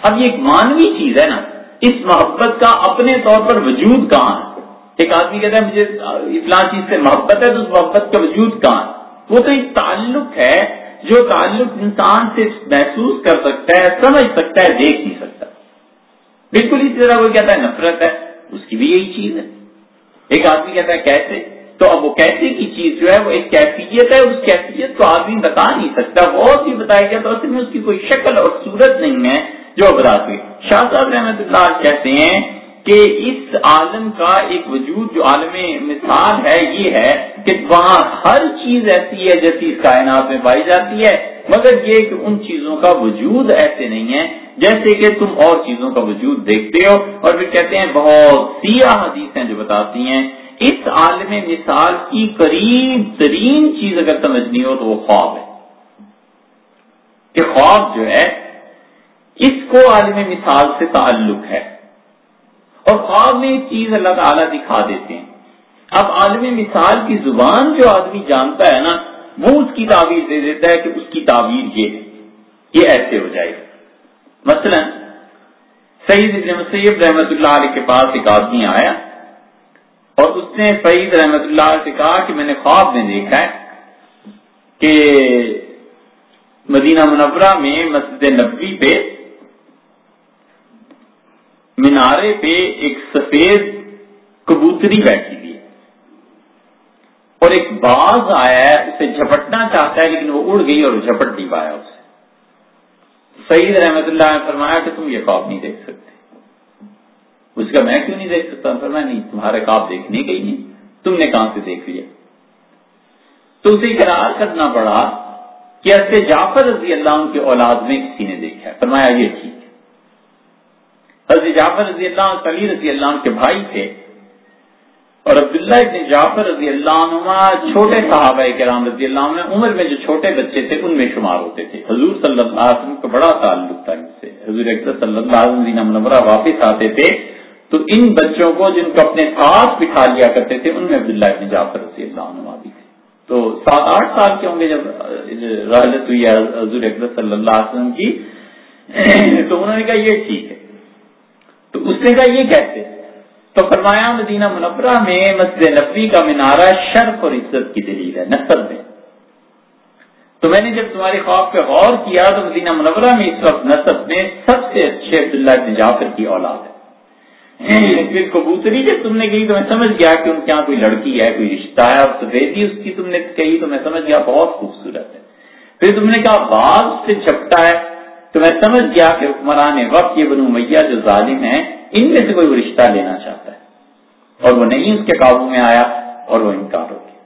اب یہ ایک مانوی چیز ہے نا۔ اس محبت کا اپنے طور پر وجود کہاں ہے؟ ایک آدمی کہتا ہے، مجھے اطلاع چیز سے محبت ہے، تو اس محبت کا وجود کہاں وہ تو ایک تعلق ہے جو تعلق انسان سے محسوس کر سکتا ہے، سمجھ سکتا ہے، دیکھ نہیں سکتا بالکل اسی طرح وہ کہتا ہے، نفرت ہے، اس کی بھی یہی چیز ہے۔ ایک آدمی کہتا ہے، کیسے؟ تو اب وہ کیسے کی چیز جو ہے، وہ ایک کیفیت ہے، اس کیفیت کو آدمی بتا نہیں سکتا، بہت ہی بتایا گیا تو اصل میں اس کی کوئی شکل اور صورت نہیں ہے جو بتا سکے شاہ صاحب رحمت اللہ کہتے ہیں کہ اس عالم کا ایک وجود جو عالم مثال ہے، یہ ہے کہ وہاں ہر چیز ایسی ہے جیسی اس کائنات میں پائی جاتی ہے، مگر یہ کہ ان چیزوں کا وجود ایسے نہیں ہے جیسے کہ تم اور چیزوں کا وجود دیکھتے ہو۔ اور پھر کہتے ہیں، بہت سی حدیث ہیں جو بتاتی ہیں، اس عالم مثال کی قریب ترین چیز اگر سمجھنی ہو تو وہ خواب ہے۔ کہ خواب جو ہے، اس کو عالم مثال سے تعلق ہے۔ اور خواب میں ایک چیز اللہ تعالیٰ دکھا دیتے ہیں۔ اب عالم مثال کی زبان جو آدمی جانتا ہے نا، وہ اس کی تعبیر دے دیتا ہے کہ اس کی تعبیر یہ ہے۔ یہ ایسے ہو جائے گا۔ مثلا سعید ابن مسیب رحمت اللہ علیہ کے پاس ایک آدمی آیا اور اس نے سعید رحمت اللہ سے کہا کہ میں نے خواب میں دیکھا ہے کہ مدینہ منورہ میں مسجد نبوی پہ مینارے پہ ایک سفید کبوتری بیٹھی ہوئی اور ایک باز آیا ہے، اسے جھپٹنا چاہتا ہے، لیکن وہ اڑ گئی اور جھپٹ نہیں پایا اسے۔ سعید رحمت اللہ نے فرمایا کہ تم یہ خواب نہیں دیکھ سکتے۔ اس کا میں کیوں نہیں دیکھ سکتا؟ فرمایا، نہیں، تمہارے خواب دیکھنے کے ہی نہیں تم نے کہاں سے دیکھ لیا؟ تو اسے اقرار کرنا پڑا کہ ایسے جعفر رضی اللہ عنہ کے اولاد میں کسی نے دیکھا فرمایا، یہ ٹھیک حضرت جعفر رضی اللہ عنہ علی رضی اللہ عنہ کے بھائی تھے۔ اور عبداللہ ابن جعفر رضی اللہ عنہ چھوٹے صحابہ کرام رضی اللہ عنہ، عمر میں جو چھوٹے بچے تھے، ان میں شمار ہوتے تھے۔ حضور صلی اللہ علیہ وسلم کا بڑا تعلق تھا ان سے۔ حضور اکثر صلی اللہ علیہ وسلم منورہ واپس آتے تھے، تو ان بچوں کو جن کو اپنے ساتھ بٹھا لیا کرتے تھے، ان میں عبداللہ ابن جعفر رضی اللہ عنہ بھی تھے۔ تو سات آٹھ سال کے ہوں گے جب رحلت ہوئی ہے حضور اکبر صلی اللہ علیہ وسلم کی۔ (clears throat) تو انہوں نے کہا، یہ ٹھیک ہے۔ تو اس نے کہا یہ کیسے؟ تو فرمایا، مدینہ منورہ میں مسجد نبی کا مینارہ شرف اور عزت کی دلیل ہے نسل میں تو میں نے جب تمہاری خواب پہ غور کیا تو مدینہ منورہ میں اس وقت نصب میں سب سے اچھے عبداللہ ابن جعفر کی اولاد ہے۔ پھر کبوتری جب تم نے کہی تو میں سمجھ گیا کہ ان کے یہاں کوئی لڑکی ہے، کوئی رشتہ ہے، اور سفیدی اس کی تم نے کہی تو میں سمجھ گیا بہت خوبصورت ہے۔ پھر تم نے کہا، باز سے چھپٹا ہے۔ تو میں سمجھ گیا کہ حکمران وقت یہ بنو میاں جو ظالم ہیں، ان میں سے کوئی رشتہ لینا چاہتا ہے۔ اور وہ نہیں اس کے قابو میں آیا اور وہ انکار ہو گیا۔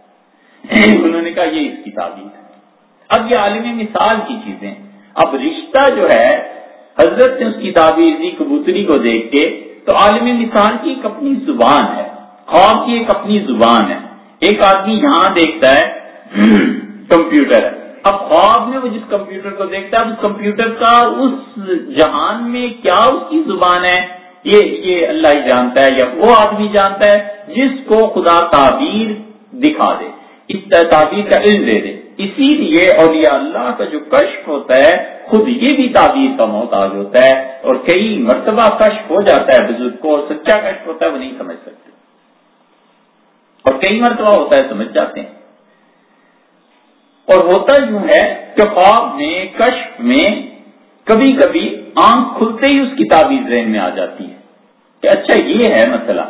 (clears throat) انہوں نے کہا یہ اس کی تعبیر ہے۔ اب یہ عالم مثال کی چیزیں۔ اب رشتہ جو ہے، حضرت نے اس کی تعبیر دی، کبوتری کو دیکھ کے۔ تو عالم مثال کی ایک اپنی زبان ہے۔ خواب کی ایک اپنی زبان ہے۔ ایک آدمی یہاں دیکھتا ہے، (clears throat) کمپیوٹر ہے۔ اب خواب میں وہ جس کمپیوٹر کو دیکھتا ہے اس کمپیوٹر کا اس جہان میں کیا اس کی زبان ہے؟ یہ یہ اللہ ہی جانتا ہے، یا وہ آدمی جانتا ہے جس کو خدا تعبیر دکھا دے، اس تعبیر کا علم دے دے۔ اسی لیے اولیاء اللہ کا جو کشف ہوتا ہے، خود یہ بھی تعبیر کا محتاج ہوتا ہے اور کئی مرتبہ کشف ہو جاتا ہے بزرگ کو اور سچا کشف ہوتا ہے، وہ نہیں سمجھ سکتے۔ اور کئی مرتبہ ہوتا ہے، سمجھ جاتے ہیں۔ اور ہوتا یوں ہے کہ خواب میں، کشف میں کبھی کبھی آنکھ کھلتے ہی اس کی تعبیر ذہن میں آ جاتی ہے۔ کہ اچھا یہ ہے مسئلہ،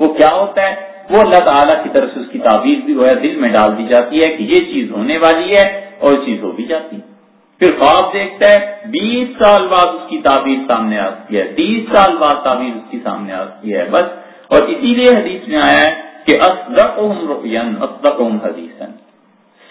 وہ کیا ہوتا ہے؟ وہ اللہ تعالیٰ کی طرف سے اس کی تعبیر بھی وہ دل میں ڈال دی جاتی ہے کہ یہ چیز ہونے والی ہے اور یہ چیز ہو بھی جاتی ہے۔ پھر خواب دیکھتا ہے، بیس سال بعد اس کی تعبیر سامنے آتی ہے، تیس سال بعد تعبیر اس کی سامنے آتی ہے، بس۔ اور اسی لیے حدیث میں آیا ہے کہ حدیث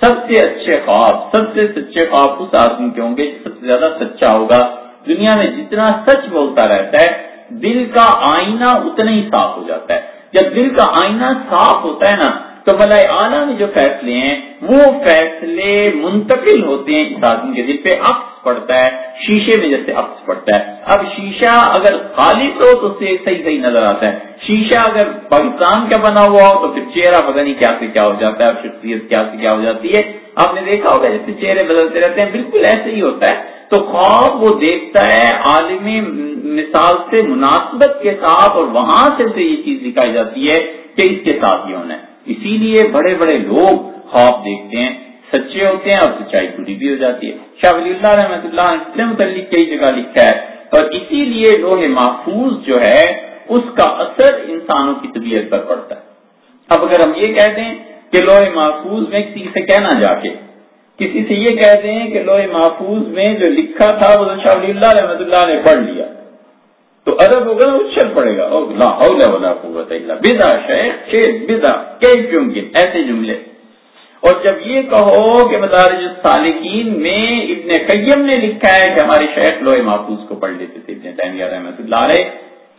سب سے اچھے خواب، سب سے سچے خواب اس آدمی کے ہوں گے سب سے زیادہ سچا ہوگا۔ دنیا میں جتنا سچ بولتا رہتا ہے، دل کا آئینہ اتنا ہی صاف ہو جاتا ہے۔ جب دل کا آئینہ صاف ہوتا ہے نا تو بلائے اعلیٰ میں جو فیصلے ہیں، وہ فیصلے منتقل ہوتے ہیں اس آدمی کے دل پہ، عکس پڑتا ہے، شیشے میں جیسے عکس پڑتا ہے۔ اب شیشہ اگر خالص ہو تو اسے صحیح صحیح نظر آتا ہے۔ شیشہ اگر پاکستان کا بنا ہوا ہو تو پھر چہرہ پتہ نہیں کیا سے کیا ہو جاتا ہے شخصیت کیا سے کیا ہو جاتی ہے۔ آپ نے دیکھا ہوگا جیسے چہرے بدلتے رہتے ہیں، بالکل ایسے ہی ہوتا ہے۔ تو خواب وہ دیکھتا ہے عالم مثال سے، مناسبت کے ساتھ، اور وہاں سے یہ چیز دکھائی جاتی ہے کہ اس کے ساتھ یہ ہونا ہے۔ اسی لیے بڑے بڑے لوگ خواب دیکھتے ہیں، سچے ہوتے ہیں اور سچائی پوری بھی ہو جاتی ہے۔ شاہ ولی اللہ رحمۃ اللہ نے متعلق کئی جگہ لکھا ہے، اور اسی لیے لوہ محفوظ جو ہے، اس کا اثر انسانوں کی طبیعت پر پڑتا ہے۔ اب اگر ہم یہ کہہ دیں کہ لوہے محفوظ میں کسی سے کہنا جا کے، کسی سے یہ کہہ دیں کہ لوہے محفوظ میں جو لکھا تھا، وہ شاہ ولی اللہ رحمۃ اللہ نے پڑھ لیا۔ تو ادب ہوگا اچھل پڑے گا۔ بدا شیخ بدا کئی کیوں ایسے جملے۔ اور جب یہ کہو کہ مدارج السالکین میں ابن قیم نے لکھا ہے کہ ہمارے شیخ لوہے محفوظ کو پڑھ لیتے تھے، ابن تیمیہ رحمۃ اللہ علیہ،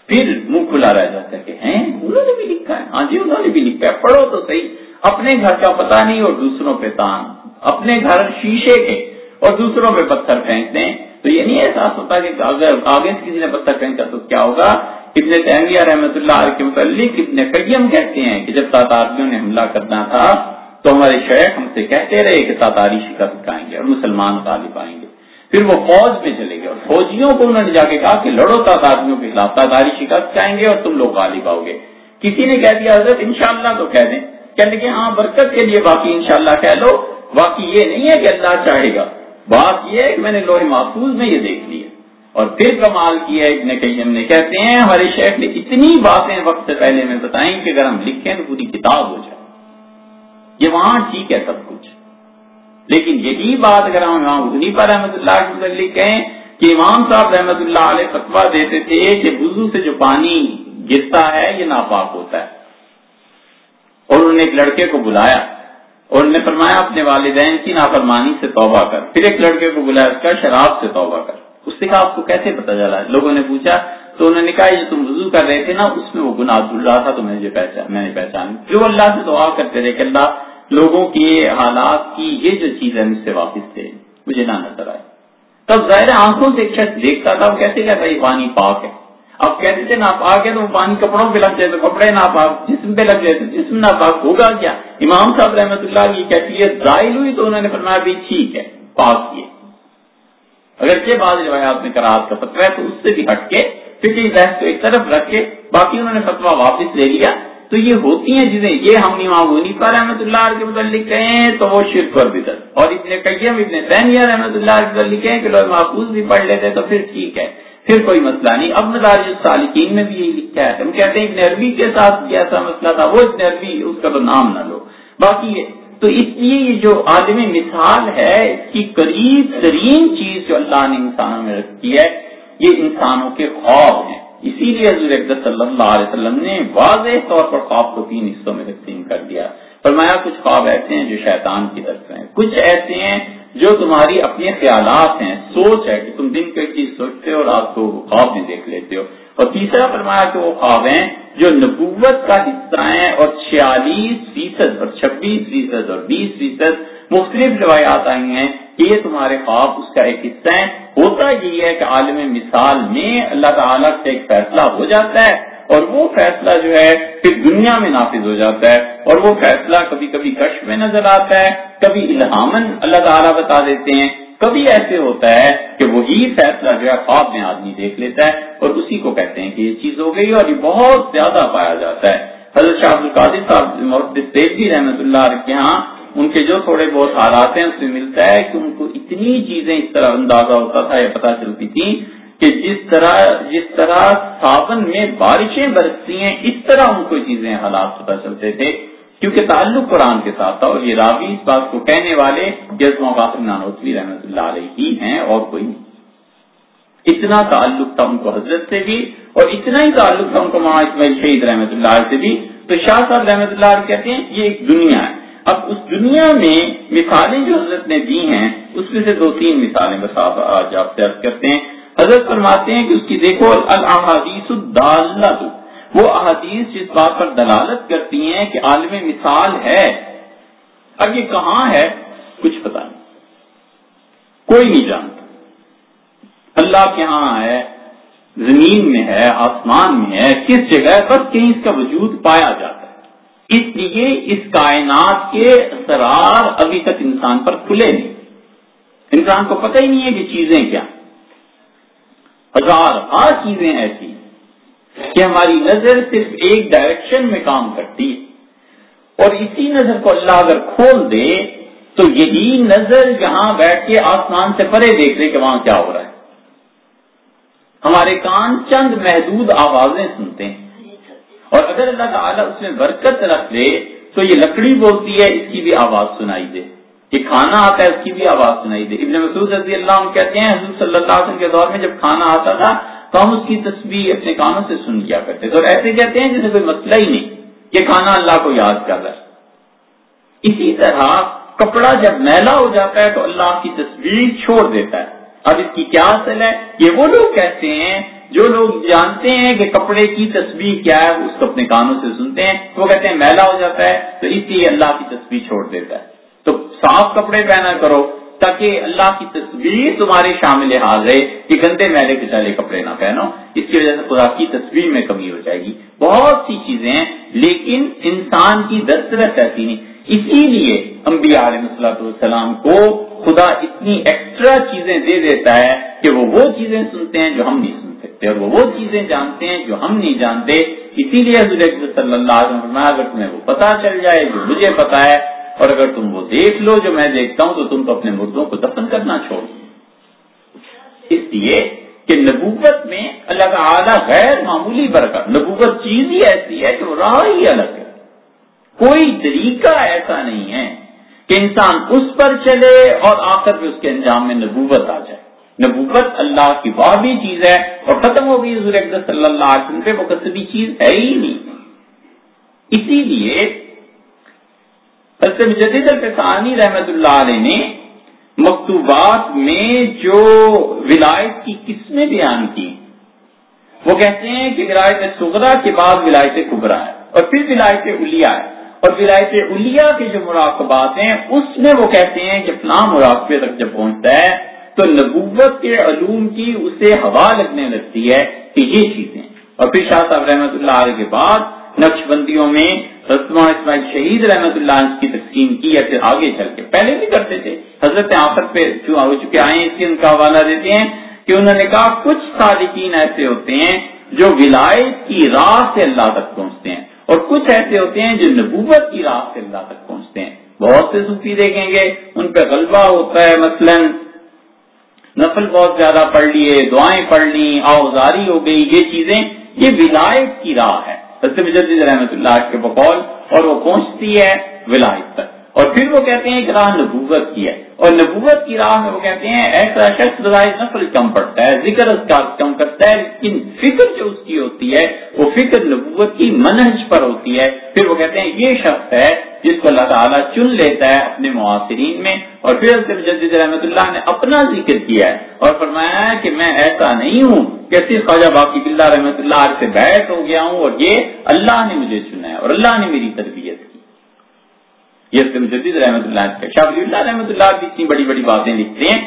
پھر منہ کھلا رہ جاتا ہے کہ ہیں، انہوں نے بھی لکھا ہے۔ ہاں جی انہوں نے بھی لکھا ہے۔ پڑھو تو صحیح۔ اپنے گھر کا پتہ نہیں اور دوسروں پہ تان۔ اپنے گھر شیشے کے اور دوسروں پہ پتھر پھینکتے ہیں۔ تو یہ نہیں احساس ہوتا کہ اگر آگے سے کسی نے پتھر پھینکا تو کیا ہوگا؟ ابن تیمیہ رحمۃ اللہ علیہ کے متعلق ابن قیم کہتے ہیں کہ جب تاتاریوں نے حملہ کرنا تھا تو ہمارے شیخ ہم سے کہتے رہے کہ تاتاری شکست کھائیں گے اور مسلمان غالب آئیں گے۔ پھر وہ فوج میں چلے گئے اور فوجیوں کو انہوں نے جا کے کہا کہ لڑو تاتاریوں کے خلاف، تاتاری شکست کھائیں گے اور تم لوگ غالب آؤ گے۔ کسی نے کہہ دیا، حضرت انشاءاللہ تو کہہ دیں۔ کہنے کے ہاں برکت کے لیے باقی انشاءاللہ کہہ لو۔ باقی یہ نہیں ہے کہ اللہ چاہے گا۔ بات یہ ہے کہ میں نے لوہے محفوظ میں یہ دیکھ لیا اور پھر کمال کیا ابن قیم نے کہتے ہیں، ہمارے شیخ نے اتنی باتیں وقت سے پہلے میں بتائیں کہ اگر ہم لکھیں تو پوری کتاب ہو جائے۔ یہ وہاں ٹھیک ہے سب کچھ۔ لیکن یہی بات اگر ہم امام حنیفہ رحمۃ اللہ کے متعلق کہیں کہ امام صاحب رحمۃ اللہ علیہ فتوا دیتے تھے کہ وضو سے جو پانی گرتا ہے، یہ ناپاک ہوتا ہے۔ اور انہوں نے ایک لڑکے کو بلایا۔ اور انہوں نے فرمایا، اپنے والدین کی نافرمانی سے توبہ کر۔ پھر ایک لڑکے کو بلایا، اس کا شراب سے توبہ کر۔ اس سے کہا، آپ کو کیسے پتا چلا؟ لوگوں نے پوچھا، تو انہوں نے کہا جو تم وضو کر رہے تھے نا، اس میں وہ گناہ دھل رہا تھا، تو میں نے پہچان میں نے پہچان۔ جو اللہ سے دعا کرتے رہے کہ اللہ لوگوں کے حالات کی یہ جو چیز ہے مجھ سے واپس تھے، مجھے نہ نظر آئے۔ تب ظاہر آنکھوں سے ایک شخص دیکھتا تھا، وہ کیسے کہتا یہ پانی پاک ہے اب کہتے تھے ناپاک ہے تو وہ پانی کپڑوں پہ لگ جائے تو کپڑے ناپاک، جسم پہ لگ جائے تو جسم ناپاک ہوگا کیا؟ امام صاحب رحمۃ اللہ کی کیفیت ظاہر ہوئی تو انہوں نے فرمایا بھی ٹھیک ہے، پاک کیے اگرچہ بعض روایات میں کراط کا فتوا ہے تو اس سے بھی ہٹ کے فکری بحث کو ایک طرف رکھ کے باقی انہوں نے فتوا واپس لے لیا۔ تو یہ ہوتی ہیں چیزیں۔ یہ ہم امام حنیفہ رحمۃ اللہ کے متعلق کہیں تو وہ شرک پر بدت اور اتنے قیم، ابن تیمیہ رحمۃ اللہ کے متعلق کہیں کہ لوگ محفوظ بھی پڑھ لیتے تو پھر ٹھیک ہے۔ پھر کوئی مسئلہ نہیں۔ اب مدارج السالکین میں بھی یہی لکھا ہے۔ ہم کہتے ہیں ابن عربی کے ساتھ ایسا مسئلہ تھا، وہ ابن عربی، اس کا تو نام نہ لو۔ باقی تو اس لیے یہ جو عالم مثال ہے، اس کی قریب ترین چیز جو اللہ نے انسانوں میں رکھی ہے، یہ انسانوں کے خواب ہیں۔ اسی لیے حضور صلی اللہ علیہ وسلم نے واضح طور پر خواب کو تین حصوں میں تقسیم کر دیا۔ فرمایا، کچھ خواب ایسے ہیں جو شیطان کی طرف ہیں۔ کچھ ایسے ہیں جو تمہاری اپنے خیالات ہیں، سوچ ہے کہ تم دن کو ایک چیز سوچتے ہو اور آپ کو خواب میں دیکھ لیتے ہو۔ اور تیسرا فرمایا کہ وہ خواب ہیں جو نبوت کا حصہ ہیں اور چھیالیس فیصد اور چھبیس فیصد اور بیس فیصد مختلف روایات آئی ہیں کہ یہ تمہارے خواب اس کا ایک حصہ ہے ہوتا یہی ہے کہ عالم مثال میں اللہ تعالیٰ سے ایک فیصلہ ہو جاتا ہے۔ اور وہ فیصلہ جو ہے پھر دنیا میں نافذ ہو جاتا ہے اور وہ فیصلہ کبھی کبھی کش میں نظر آتا ہے، کبھی الہامن اللہ تعالیٰ بتا دیتے ہیں۔ کبھی ایسے ہوتا ہے کہ وہی فیصلہ جو ہے خواب میں آدمی دیکھ لیتا ہے اور اسی کو کہتے ہیں کہ یہ چیز ہو گئی اور یہ بہت زیادہ پایا جاتا ہے۔ حضرت شاہ القادر صاحب رحمۃ اللہ کے یہاں ان کے جو تھوڑے بہت حالات ہیں، اس میں ملتا ہے کہ ان کو اتنی چیزیں اس طرح اندازہ ہوتا تھا یا پتہ چلتی تھی کہ جس طرح جس طرح ساون میں بارشیں برستی ہیں، اس طرح ان کو چیزیں حالات پتہ چلتے تھے۔ کیونکہ تعلق قرآن کے ساتھ تھا اور یہ راوی اس بات کو کہنے والے نانوتوی رحمۃ اللہ علیہ ہی ہیں اور کوئی نہیں۔ اتنا تعلق تھا ان کو حضرت سے بھی اور اتنا ہی تعلق تھا ان کو ماں اسماعیل شہید رحمۃ اللہ علیہ سے بھی۔ تو شاہ صاحب رحمۃ اللہ علیہ کہتے ہیں، یہ ایک دنیا ہے۔ اب اس دنیا میں مثالیں جو حضرت نے دی ہیں، اس میں سے دو تین مثالیں بس آپ آج آپ سے کرتے ہیں۔ حضرت فرماتے ہیں کہ اس کی دیکھو الحادیث وہ احادیث جس بات پر دلالت کرتی ہیں کہ عالم مثال ہے۔ اب یہ کہاں ہے؟ کچھ پتا نہیں۔ کوئی نہیں جانتا۔ اللہ کے ہاں ہے، زمین میں ہے، آسمان میں ہے، کس جگہ بس کہیں اس کا وجود پایا جاتا ہے۔ اس لیے اس کائنات کے اثرار ابھی تک انسان پر کھلے نہیں۔ انسان کو پتہ ہی نہیں ہے کہ چیزیں کیا۔ ہزار ہر چیزیں ایسی کہ ہماری نظر صرف ایک ڈائریکشن میں کام کرتی ہے۔ اور اسی نظر کو اللہ اگر کھول دے تو یہی نظر جہاں بیٹھ کے آسمان سے پرے دیکھ رہے کہ وہاں کیا ہو رہا ہے۔ ہمارے کان چند محدود آوازیں سنتے ہیں۔ اور اگر اللہ تعالیٰ اس میں برکت رکھ دے تو یہ لکڑی بولتی ہے، اس کی بھی آواز سنائی دے۔ کہ کھانا آتا ہے اس کی بھی آواز سنائی دے۔ ابن مسعود رضی اللہ عنہ کہتے ہیں، حضور صلی اللہ علیہ وسلم کے دور میں جب کھانا آتا تھا، تو ہم اس کی تصویر اپنے کانوں سے سن لیا کرتے تھے۔ اور ایسے کہتے ہیں جسے کوئی مسئلہ ہی نہیں کہ کھانا اللہ کو یاد کر رہا ہے۔ اسی طرح کپڑا جب میلا ہو جاتا ہے تو اللہ کی تصویر چھوڑ دیتا ہے۔ اب اس کی کیا اصل ہے؟ یہ وہ لوگ کہتے ہیں جو لوگ جانتے ہیں کہ کپڑے کی تصویر کیا ہے اس کو اپنے کانوں سے سنتے ہیں۔ وہ کہتے ہیں میلا ہو جاتا ہے تو اس لیے اللہ کی تصویر چھوڑ دیتا ہے۔ تو صاف کپڑے پہنا کرو تاکہ اللہ کی تصویر تمہارے شامل حال رہے کہ گندے میلے کے کپڑے نہ پہنو۔ اس کی وجہ سے خدا کی تصویر میں کمی ہو جائے گی۔ بہت سی چیزیں ہیں، لیکن انسان کی دسترس ایسی نہیں۔ اسی لیے انبیاء علیہ السلام کو خدا اتنی ایکسٹرا چیزیں دے دیتا ہے کہ وہ وہ چیزیں سنتے ہیں جو ہم نہیں سن سکتے اور وہ وہ چیزیں جانتے ہیں جو ہم نہیں جانتے۔ اسی لیے حضرت صلی اللہ علیہ وسلم اگر تمہیں وہ پتا چل جائے، جو مجھے پتا ہے اور اگر تم وہ دیکھ لو جو میں دیکھتا ہوں، تو تم تو اپنے مردوں کو دفن کرنا چھوڑ اس لیے کہ نبوت میں اللہ تعالی غیر معمولی برکت، نبوت چیز ہی ایسی ہے کہ راہ ہی الگ ہے۔ کوئی طریقہ ایسا نہیں ہے کہ انسان اس پر چلے اور آخر پہ اس کے انجام میں نبوت آ جائے۔ نبوت اللہ کی بھی چیز ہے اور ختم ہو گئی حضور صلی اللہ علیہ وسلم پہ مقصدی چیز ہے ہی نہیں۔ اسی لیے مجدد الفسانی رحمت اللہ علیہ نے مکتوبات میں جو ولایت کی قسمیں بیان کی وہ کہتے ہیں کہ ولایت سغرا کے بعد ولایت کبرا ہے اور پھر ولایت الیا ہے۔ اور ولایت الیا کے جو مراقبات ہیں، اس میں وہ کہتے ہیں کہ فلاں مراقبے تک جب پہنچتا ہے، تو نبوت کے علوم کی اسے ہوا لگنے لگتی ہے کہ یہ چیزیں۔ اور پھر شاہ صاحب رحمۃ اللہ علیہ کے بعد نقش بندیوں میں رسما اسماعیل شہید رحمت اللہ کی تقسیم کی یا پھر آگے چل کے۔ پہلے بھی کرتے تھے۔ حضرت آفت پہ جو ہو چکے آئے ہیں، اس کی ان کا حوالہ دیتے ہیں کہ انہوں نے کہا، کچھ صادقین ایسے ہوتے ہیں جو ولایت کی راہ سے اللہ تک پہنچتے ہیں اور کچھ ایسے ہوتے ہیں جو نبوت کی راہ سے اللہ تک پہنچتے ہیں۔ بہت سے صوفی دیکھیں گے، ان پہ غلبہ ہوتا ہے۔ مثلا نفل بہت زیادہ پڑھ لیے، دعائیں پڑھ لی آوزاری ہو گئی، یہ چیزیں، یہ ولایت کی راہ ہے۔ مجدد رحمت اللہ کے بقول اور وہ پہنچتی ہے ولایت تک اور پھر وہ کہتے ہیں کہ راہ نبوت کی ہے۔ اور نبوت کی راہ میں وہ کہتے ہیں، ایسا شخص نفل کم پڑتا ہے، ذکر اذکار کم کرتا ہے، لیکن فکر جو اس کی ہوتی ہے، وہ فکر نبوت کی منہج پر ہوتی ہے۔ پھر وہ کہتے ہیں، یہ شخص ہے جس کو اللہ تعالیٰ چن لیتا ہے اپنے معاصرین میں، اور پھر مجدد رحمت اللہ نے اپنا ذکر کیا ہے اور فرمایا ہے کہ میں ایسا نہیں ہوں کہ صرف خواجہ باقی بلّہ رحمت اللہ سے بیٹھ ہو گیا ہوں اور یہ اللہ نے مجھے چنا ہے اور اللہ نے میری تربیت یہ مجدد رحمۃ اللہ شاہ ولی اللہ رحمۃ اللہ بھی اتنی بڑی بڑی باتیں لکھتے ہیں۔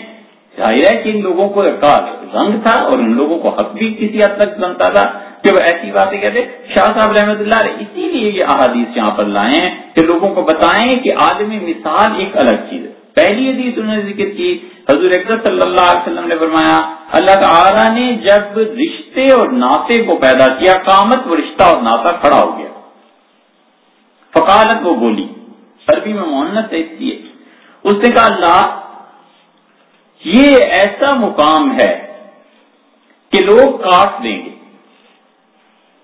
ظاہر ہے کہ ان لوگوں کو رنگ تھا اور ان لوگوں کو حق بھی کسی حد تک بنتا تھا۔ کہ وہ ایسی باتیں کہتے شاہ صاحب رحمۃ اللہ اسی لیے یہ احادیث یہاں پر لائے ہیں کہ لوگوں کو بتائیں کہ عالمی مثال ایک الگ چیز ہے۔ پہلی حدیث انہوں نے ذکر کی، حضور اکبر صلی اللہ علیہ وسلم نے فرمایا، اللہ تعالیٰ نے جب رشتے اور ناطے کو پیدا کیا، قامت وہ رشتہ اور ناطا کھڑا ہو گیا۔ فقالت وہ بولی عربی میں مونت ہے اس لیے اس نے کہا، اللہ، یہ ایسا مقام ہے کہ لوگ کاٹ دیں گے۔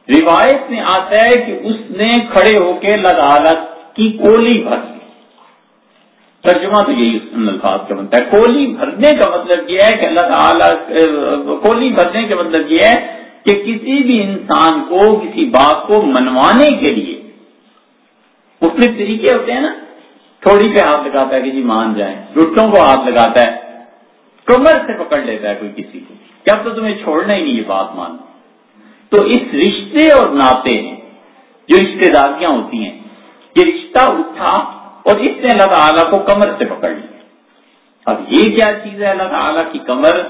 روایت میں آتا ہے کہ اس نے کھڑے ہو کے اللہ کی کولی بھر لی ترجمہ تو یہی الفاظ کا بنتا ہے۔ کولی بھرنے کا مطلب یہ ہے کہ اللہ کولی بھرنے کا مطلب یہ ہے کہ کسی بھی انسان کو، کسی بات کو منوانے کے لیے مختلف طریقے ہوتے ہیں نا، تھوڑی پہ ہاتھ لگاتا ہے کہ جی مان جائیں گٹوں کو ہاتھ لگاتا ہے، کمر سے پکڑ لیتا ہے کوئی کسی کو کیا تو تمہیں چھوڑنا ہی نہیں یہ بات مان۔ تو اس رشتے اور ناطے جو رشتے داریاں ہوتی ہیں، یہ رشتہ اٹھا اور اس نے اللہ تعالیٰ کو کمر سے پکڑ لیا۔ اب یہ کیا چیز ہے اللہ تعالیٰ کی کمر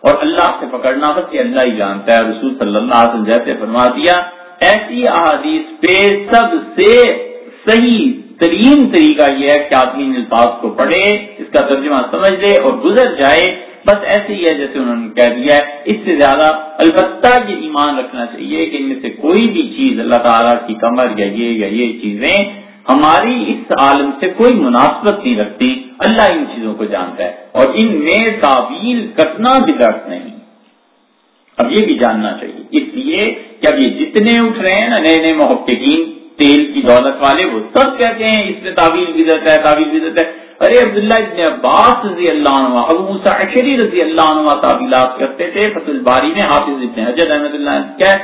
اور اللہ سے پکڑنا؟ بس یہ اللہ ہی جانتا ہے۔ رسول صلی اللہ علیہ وسلم جیسے فرما دیا، ایسی احادیث پہ سب سے صحیح ترین طریقہ یہ ہے کہ آدمی الفاظ کو پڑھے، اس کا ترجمہ سمجھ لے اور گزر جائے۔ بس ایسے ہی ہے جیسے انہوں نے کہہ دیا ہے۔ اس سے زیادہ البتہ یہ ایمان رکھنا چاہیے کہ ان میں سے کوئی بھی چیز اللہ تعالیٰ کی کمر یا یہ یا یہ چیزیں ہماری اس عالم سے کوئی مناسبت نہیں رکھتی۔ اللہ ان چیزوں کو جانتا ہے اور ان میں تعویل کرنا بھی درد نہیں۔ اب یہ بھی جاننا چاہیے۔ اس لیے کہ اب یہ جتنے اٹھ رہے ہیں نا، نئے نئے محققین تیل کی دولت والے وہ سب کہتے ہیں، اس میں تعویل بھی دیتا ہے، تعویل بھی دیتا ہے۔ ارے عبداللہ ابن عباس رضی اللہ عنہ، ابو اشری رضی اللہ عنہ تعویلات کرتے تھے فصل باری میں حافظ ابن حجر احمد اللہ کیا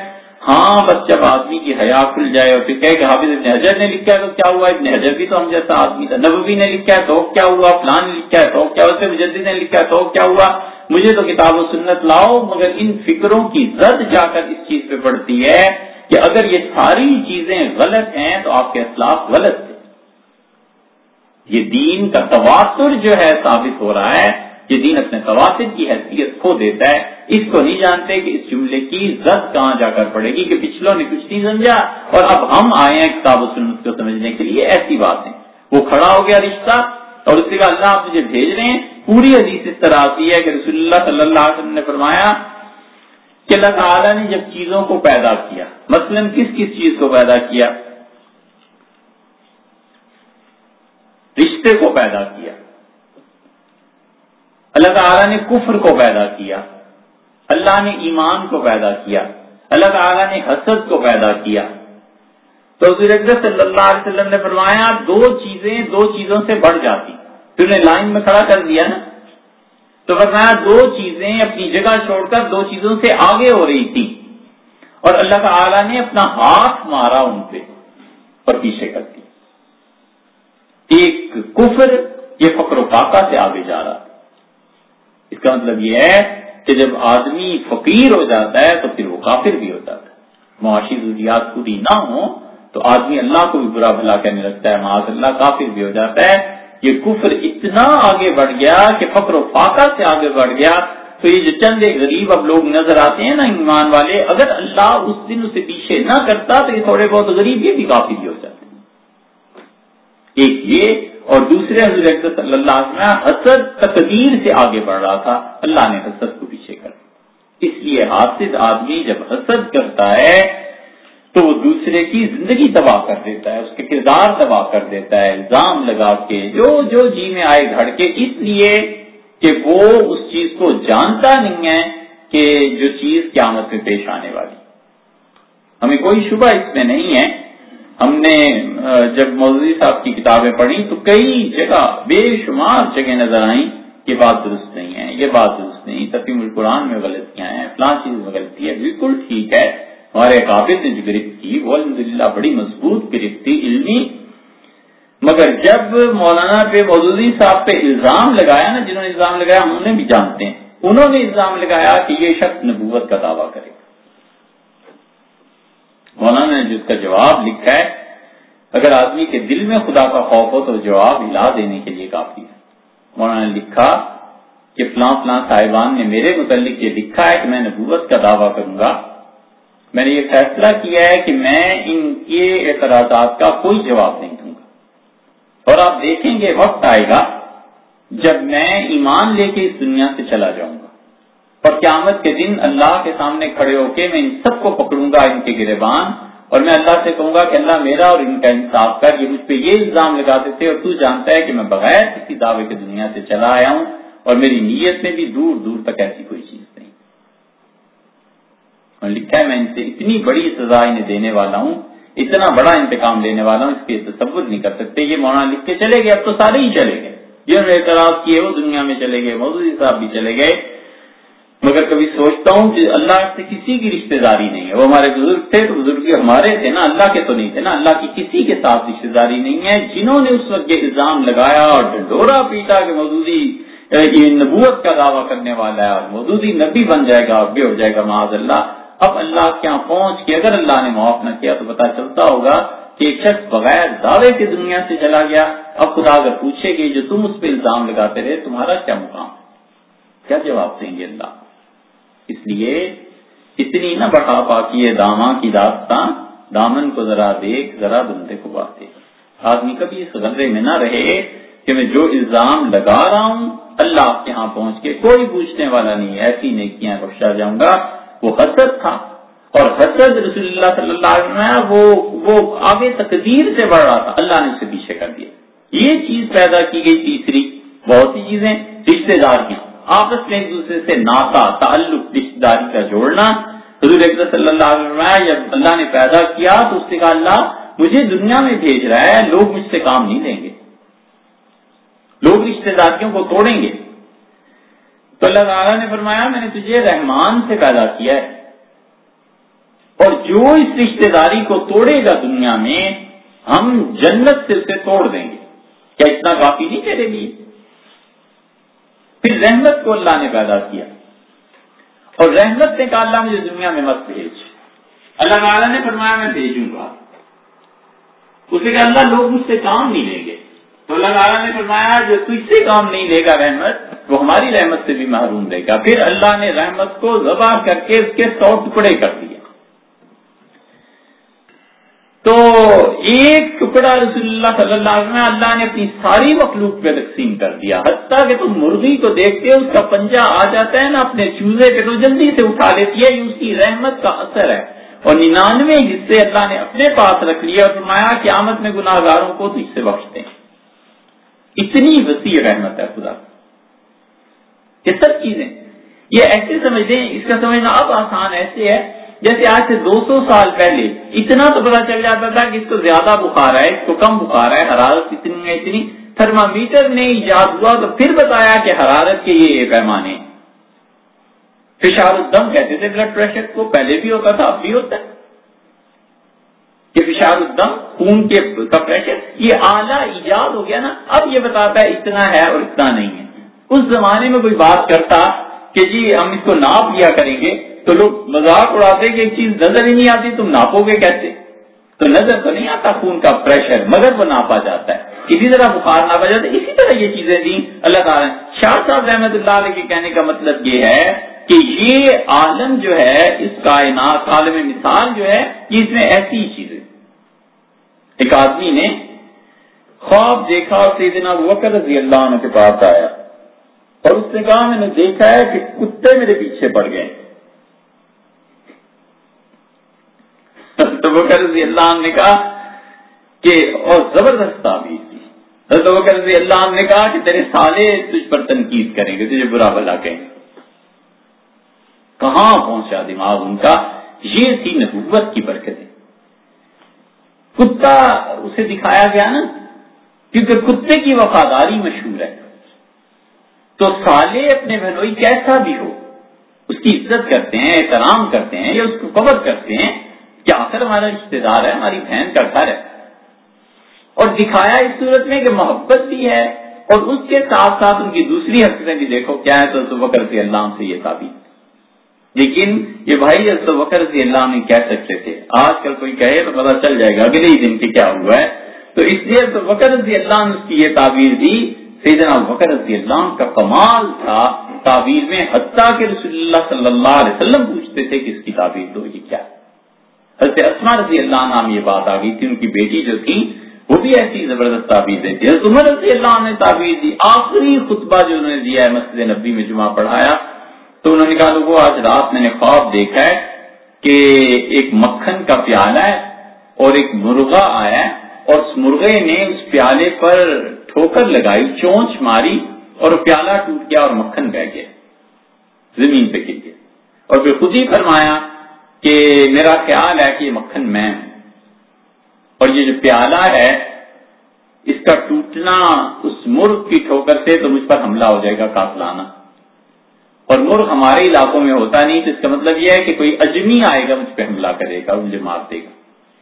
ہاں بس جب آدمی کی حیا کھل جائے اور پھر کہ حافظ ابن حجر نے لکھا ہے تو کیا ہوا؟ ابن حجر بھی تو ہم جیسا آدمی تھا۔ نبوی نے لکھا ہے تو کیا ہوا؟ فلان نے لکھا ہے تو کیا اسے مجدد نے لکھا ہے تو کیا ہوا؟ مجھے تو کتاب و سنت لاؤ، مگر ان فکروں کی زد جا کر اس چیز پہ پڑتی ہے۔ کہ اگر یہ ساری چیزیں غلط ہیں تو آپ کے اخلاق غلط تھے یہ دین کا تواتر جو ہے ثابت ہو رہا ہے، یہ دین اپنے تواتر کی حیثیت کھو دیتا ہے۔ اس کو نہیں جانتے کہ اس جملے کی زد کہاں جا کر پڑے گی کہ پچھلوں نے کچھ نہیں سمجھا۔ اور اب ہم آئے ہیں کتاب و سنت کو سمجھنے کے لیے، ایسی بات ہے۔ وہ کھڑا ہو گیا رشتہ اور اس سے کہا اللہ آپ مجھے بھیج رہے ہیں۔ پوری حدیث اس طرح آتی ہے کہ رسول اللہ صلی اللہ علیہ وسلم نے فرمایا کہ اللہ تعالیٰ نے جب چیزوں کو پیدا کیا، مثلا کس کس چیز کو پیدا کیا؟ رشتے کو پیدا کیا۔ اللہ تعالیٰ نے کفر کو پیدا کیا۔ اللہ نے ایمان کو پیدا کیا۔ اللہ تعالیٰ نے حسد کو پیدا کیا۔ تو صلی اللہ علیہ وسلم نے فرمایا، دو چیزیں دو چیزوں سے بڑھ جاتی۔ پھر نے لائن میں کھڑا کر دیا نا۔ تو فرمایا ہاں، دو چیزیں اپنی جگہ چھوڑ کر دو چیزوں سے آگے ہو رہی تھی۔ اور اللہ تعالی نے اپنا ہاتھ مارا ان پہ، اور پیچھے کر دی۔ ایک کفر یہ فقر و فاقہ سے آگے جا رہا اس کا مطلب یہ ہے کہ جب آدمی فقیر ہو جاتا ہے تو پھر وہ کافر بھی ہو جاتا ہے۔ معاشی ضروریات پوری نہ ہو تو آدمی اللہ کو بھی برا بھلا کہنے لگتا ہے، معاذ اللہ کافر بھی ہو جاتا ہے۔ یہ کفر اتنا آگے بڑھ گیا کہ فقر و فاقہ سے آگے بڑھ گیا، تو یہ جو چند ایک غریب اب لوگ نظر آتے ہیں نا ایمان والے، اگر اللہ اس دن اسے پیچھے نہ کرتا تو یہ تھوڑے بہت غریب یہ بھی کافی ہو جاتے ہیں۔ ایک یہ اور دوسرے حضور صلی اللہ علیہ وسلم حسد تقدیر سے آگے بڑھ رہا تھا، اللہ نے حسد کو پیچھے کر اس لیے حاصل آدمی جب حسد کرتا ہے تو وہ دوسرے کی زندگی تباہ کر دیتا ہے، اس کے کردار تباہ کر دیتا ہے، الزام لگا کے، جو جو جی میں آئے گھڑ کے۔ اس لیے کہ وہ اس چیز کو جانتا نہیں ہے کہ جو چیز قیامت میں پیش آنے والی۔ ہمیں کوئی شبہ اس میں نہیں ہے۔ ہم نے جب مودودی صاحب کی کتابیں پڑھی تو کئی جگہ بے شمار جگہ نظر آئیں، یہ بات درست نہیں ہے، یہ بات درست نہیں تفیم القرآن میں غلطیاں ہیں، فلاں چیز میں غلطی ہے، بالکل ٹھیک ہے۔ ہمارے قابل نے جو گرفت کی وہ الحمد للہ بڑی مضبوط گرفت تھی علمی۔ مگر جب مولانا پہ مودودی صاحب پہ الزام لگایا نا، جنہوں نے الزام لگایا، ہم انہیں بھی جانتے ہیں۔ انہوں نے الزام لگایا کہ یہ شخص نبوت کا دعویٰ کرے مولانا نے جس کا جواب لکھا ہے، اگر آدمی کے دل میں خدا کا خوف ہو تو جواب ہلا دینے کے لیے کافی ہے۔ مولانا نے لکھا کہ فلاں فلاں صاحبان نے میرے متعلق یہ لکھا ہے کہ میں نبوت کا دعویٰ کروں گا۔ میں نے یہ فیصلہ کیا ہے کہ میں ان کے اعتراضات کا کوئی جواب نہیں دوں گا۔ اور آپ دیکھیں گے وقت آئے گا جب میں ایمان لے کے اس دنیا سے چلا جاؤں گا۔ اور قیامت کے دن اللہ کے سامنے کھڑے ہو کے میں ان سب کو پکڑوں گا، ان کے گربان اور میں اللہ سے کہوں گا کہ اللہ میرا اور ان کا انصاف کر، یہ مجھ پہ یہ الزام لگاتے تھے اور تو جانتا ہے کہ میں بغیر کسی دعوے کے دنیا سے چلا آیا ہوں اور میری نیت میں بھی دور دور تک ایسی کوئی چیز لکھا ہے، میں ان سے اتنی بڑی سزا انہیں دینے والا ہوں، اتنا بڑا انتقام لینے والا ہوں، اس کے تصور نہیں کر سکتے، یہ مولانا لکھ کے چلے گئے، اب تو سارے ہی چلے گئے۔ جنہوں نے اعتراض کیے، وہ دنیا میں چلے گئے، مودودی صاحب بھی چلے گئے۔ مگر کبھی سوچتا ہوں کہ اللہ سے کسی کی رشتہ داری نہیں ہے۔ وہ ہمارے بزرگ تھے تو بزرگ ہمارے تھے نا، اللہ کے تو نہیں تھے نا، اللہ کی کسی کے ساتھ رشتہ داری نہیں ہے۔ جنہوں نے اس وقت یہ الزام لگایا اور ڈنڈورا پیٹا کہ مودودی، یہ نبوت کا دعویٰ کرنے والا ہے اور مودودی نبی بن جائے گا اور ہو جائے گا، معاذ اللہ۔ اب اللہ کے یہاں پہنچ کے اگر اللہ نے معاف نہ کیا تو پتا چلتا ہوگا کہ ایک شخص بغیر دعوے کی دنیا سے چلا گیا۔ اب خدا اگر پوچھے کہ جو تم اس پہ الزام لگاتے رہے، تمہارا کیا مقام؟ کیا جواب دیں گے اللہ؟ اس لیے اتنی نہ بڑھا پاکی ہے داما کی داستان، دامن کو ذرا دیکھ، ذرا بندے کو بات دیکھ۔ آدمی کبھی اس غلطے میں نہ رہے کہ میں جو الزام لگا رہا ہوں، اللہ کے یہاں پہنچ کے کوئی پوچھنے والا نہیں، ایسی نیکیاں بخشا جاؤں گا۔ وہ حسد تھا۔ اور حسد رسول اللہ صلی اللہ علیہ وسلم وہ وہ آگے تقدیر سے بڑھ رہا تھا۔ اللہ نے اسے پیچھے کر دیا۔ یہ چیز پیدا کی گئی، تیسری بہت سی چیزیں رشتے دار کی۔ آپس میں ایک دوسرے سے ناتا تعلق رشتے داری کا جوڑنا۔ حضور صلی اللہ علیہ وسلم جب اللہ نے پیدا کیا تو اس نے کہا، اللہ، مجھے دنیا میں بھیج رہا ہے، لوگ مجھ سے کام نہیں لیں گے۔ لوگ رشتے داریوں کو توڑیں گے۔ تو اللہ تعالیٰ نے فرمایا، میں نے تجھے رحمان سے پیدا کیا ہے۔ اور جو اس رشتے داری کو توڑے گا دنیا میں، ہم جنت سے اسے توڑ دیں گے۔ کیا اتنا کافی نہیں تیرے لیے؟ پھر رحمت کو اللہ نے پیدا کیا۔ اور رحمت نے کہا، اللہ مجھے دنیا میں مت بھیج۔ اللہ تعالیٰ نے فرمایا، میں بھیجوں گا۔ اسے کہ اللہ لوگ مجھ سے کام نہیں لیں گے۔ تو اللہ تعالیٰ نے فرمایا، جو تجھ سے کام نہیں لے گا رحمت وہ ہماری رحمت سے بھی محروم رہے گا۔ پھر اللہ نے رحمت کو ذبح کر کے اس کے سو ٹکڑے کر دیے۔ تو ایک ٹکڑا رسول اللہ صلی اللہ علیہ وسلم، اللہ نے اپنی ساری مخلوق پہ تقسیم کر دیا۔ حتیٰ کہ تم مرغی کو دیکھتے ہو، اس کا پنجہ آ جاتا ہے نا، اپنے چوزے پہ تو جلدی سے اٹھا لیتی ہے، یہ اس کی رحمت کا اثر ہے۔ اور ننانوے حصے اللہ نے اپنے پاس رکھ لیا اور فرمایا کہ آمد میں گناہ گاروں کو تو اس سے بخشتے ہیں اتنی وسیع رحمت ہے خدا۔ یہ سب چیزیں۔ یہ ایسے سمجھتے ہیں اس کا سمجھنا اب آسان ایسے ہے۔ جیسے آج سے دو سو سال پہلے اتنا تو پتا چل جاتا تھا کہ اس کو زیادہ بخار ہے اس کو کم بخار ہے حرارت اتنی ہے، اتنی۔ تھرمامیٹر نے ایجاد ہوا تو پھر بتایا کہ حرارت کے یہ پیمانے۔ فشار الدم کہتے تھے بلڈ پریشر کو، پہلے بھی ہوتا تھا، اب بھی ہوتا ہے۔ کہ فشار الدم خون کے کا پریشر یہ اعلیٰ ایجاد ہو گیا نا۔ اب یہ بتاتا ہے اتنا ہے اور اتنا نہیں ہے۔ اس زمانے میں کوئی بات کرتا کہ جی ہم اس کو ناپ لیا کریں گے، تو لوگ مذاق اڑاتے کہ ایک چیز نظر ہی نہیں آتی، تم ناپو گے کیسے؟ تو نظر تو نہیں آتا، خون کا پریشر مگر وہ ناپا جاتا ہے۔ کسی طرح بخار ناپا جاتا ہے، اسی طرح یہ چیزیں تھیں۔ اللہ تعالیٰ شاہ صاحب رحمت اللہ علیہ کے کہنے کا مطلب یہ ہے کہ یہ عالم جو ہے، اس کائنات عالم مثال جو ہے، یہ اس میں ایسی ہی چیزیں۔ ایک آدمی نے خواب دیکھا اور سیدنا وکر رضی اللہ عنہ کے پاس آیا۔ اور اس نے کہا میں نے دیکھا ہے کہ کتے میرے پیچھے پڑ گئے رضی اللہ عنہ نے کہا کہ، اور زبردست تعبیر تھی حضرت رضی اللہ عنہ نے کہا کہ تیرے سالے تجھ پر تنقید کریں گے، تجھے برا بلا کہیں گے۔ کہاں پہنچا دماغ ان کا؟ یہ تھی نبوت کی برکت کتا اسے دکھایا گیا نا، کیونکہ کتے کی وفاداری مشہور ہے۔ تو سالے اپنے بہنوئی کیسا بھی ہو، اس کی عزت کرتے ہیں، احترام کرتے ہیں، یا اس کو قبر کرتے ہیں، کیا آخر ہمارا رشتے دار ہے، ہماری بہن کا گھر ہے؟ اور دکھایا اس صورت میں کہ محبت بھی ہے، اور اس کے ساتھ ساتھ ان کی دوسری حرکتیں بھی دیکھو، کیا ہے تو بکر رضی اللہ سے یہ ثابت۔ لیکن یہ بھائی بکر رضی اللہ نے کہہ سکتے تھے، آج کل کوئی کہے تو پتا چل جائے گا، اگلے ہی دن کی کیا ہوا ہے۔ تو اس لیے تو بکر رضی اللہ نے اس کی یہ تعبیر دی سیدنا بکر رضی اللہ کا کمال تھا تعبیر میں، حتیٰ کہ رسول اللہ صلی اللہ علیہ وسلم پوچھتے تھے کہ اس کی تعبیر تو یہ کیا حضرت اسما رضی اللہ عنہ یہ بات آ گئی تھی، ان کی بیٹی جو تھی، وہ بھی ایسی زبردست تعبیر دیتی حضرت عمر رضی اللہ عنہ نے تعبیر دی، آخری خطبہ جو انہوں نے دیا ہے مسجد نبی میں جمعہ پڑھایا، تو انہوں نے کہا وہ آج رات میں نے خواب دیکھا ہے کہ ایک مکھن کا پیالہ ہے اور ایک مرغا آیا ہے اور اس مرغے نے اس پیالے پر ٹھوکر لگائی، چونچ ماری اور پیالہ ٹوٹ گیا اور مکھن بہ گیا۔ زمین پہ گر گیا۔ اور پھر خود ہی فرمایا کہ میرا خیال ہے کہ یہ مکھن میں ہوں۔ اور یہ جو پیالہ ہے، اس کا ٹوٹنا اس مرغ کی ٹھوکر سے تو مجھ پر حملہ ہو جائے گا کافلانا اور مرغ ہمارے علاقوں میں ہوتا نہیں، تو اس کا مطلب یہ ہے کہ کوئی اجمی آئے گا، مجھ پہ حملہ کرے گا مجھے مار دے گا۔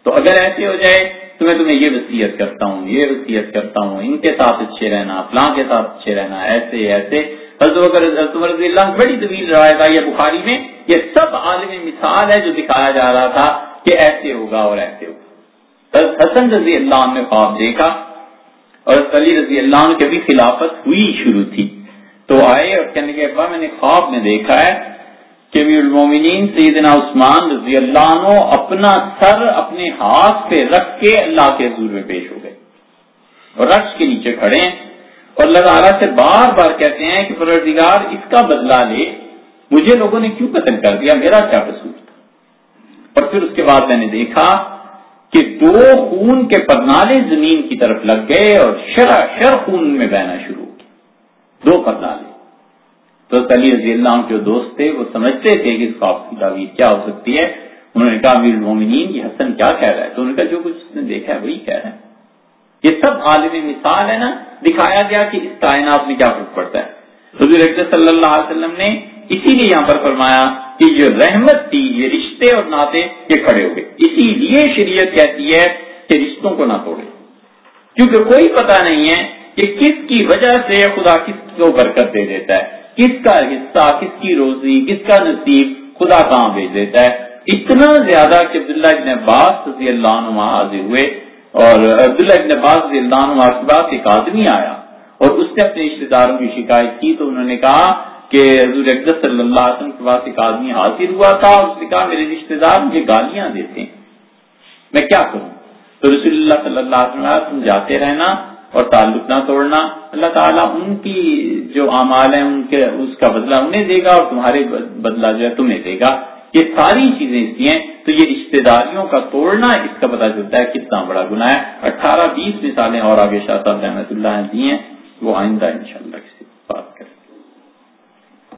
تو اگر ایسے ہو جائے تو میں تمہیں یہ وصیت کرتا ہوں، یہ وصیت کرتا ہوں، ان کے ساتھ اچھے رہنا، فلاں کے ساتھ اچھے رہنا، ایسے ایسے۔ حضرت رضی اللہ بڑی طویل روایت آئی ہے بخاری میں، یہ سب عالمی مثال ہے جو دکھایا جا رہا تھا کہ ایسے ہوگا اور ایسے ہوگا۔ حسن رضی اللہ عنہ نے خواب دیکھا اور علی رضی اللہ عنہ کی بھی خلافت ہوئی شروع تھی۔ تو آئے اور کہنے کے ابا میں نے خواب میں دیکھا ہے کہ امیر المومنین سیدنا عثمان رضی اللہ عنہ اپنا سر اپنے ہاتھ پہ رکھ کے اللہ کے حضور میں پیش ہو گئے اور رقص کے نیچے کھڑے ہیں اور اللہ تعالیٰ سے بار بار کہتے ہیں کہ پروردگار اس کا بدلہ لے، مجھے لوگوں نے کیوں قتل کر دیا؟ میرا کیا قصور تھا؟ اور پھر اس کے بعد میں نے دیکھا کہ دو خون کے پرنالے زمین کی طرف لگ گئے اور شر شر خون میں بہنا شروع ہو دو پرنالے۔ تو علی رضی اللہ عنہ کے دوست تھے وہ سمجھتے تھے کہ اس خواب کی تعبیر کیا ہو سکتی ہے۔ انہوں نے کہا، امیر المومنین، یہ حسن کیا کہہ رہا ہے؟ تو انہوں نے کہا، جو کچھ اس نے دیکھا ہے وہی کہہ رہا ہے۔ یہ سب عالمی مثال ہے نا، دکھایا گیا کہ اس کائنات میں کیا فرق پڑتا ہے۔ حضور صلی اللہ علیہ وسلم نے اسی لیے یہاں پر فرمایا کہ جو رحمت تھی، یہ رشتے اور ناطے یہ کھڑے ہو گئے۔ اسی لیے شریعت کہتی ہے کہ رشتوں کو نہ توڑے۔ کیونکہ کوئی پتہ نہیں ہے کہ کس کی وجہ سے خدا کس کو برکت دے دیتا ہے۔ کس کا حصہ کس کی روزی کس کا نصیب خدا کہاں بھیج دیتا ہے؟ اتنا زیادہ کہ عبداللہ ابن عباس رضی اللہ عنہ حاضر ہوئے اور عبداللہ ابن عباس اللہ عنہ کے بعد ایک آدمی آیا اور اس نے اپنے رشتے داروں کی شکایت کی تو انہوں نے کہا کہ حضور اقدس صلی اللہ علیہ وسلم کے پاس ایک آدمی حاضر ہوا تھا اس نے کہا، میرے رشتے دار مجھے گالیاں دیتے ہیں۔ میں کیا کروں؟ تو رسول اللہ صلی اللہ علیہ وسلم تم جاتے رہنا اور تعلق نہ توڑنا، اللہ تعالیٰ ان کی جو اعمال ہیں، ان کے، اس کا بدلہ انہیں دے گا اور تمہارے بدلہ جو ہے تمہیں دے گا۔ یہ ساری چیزیں اس کی ہیں۔ تو یہ رشتے داریوں کا توڑنا، اس کا پتہ چلتا ہے کتنا بڑا گناہ ہے۔ اٹھارہ بیس مثالیں اور آگے شاہ صاحب رحمۃ اللہ دی ہیں، وہ آئندہ انشاءاللہ شاء اللہ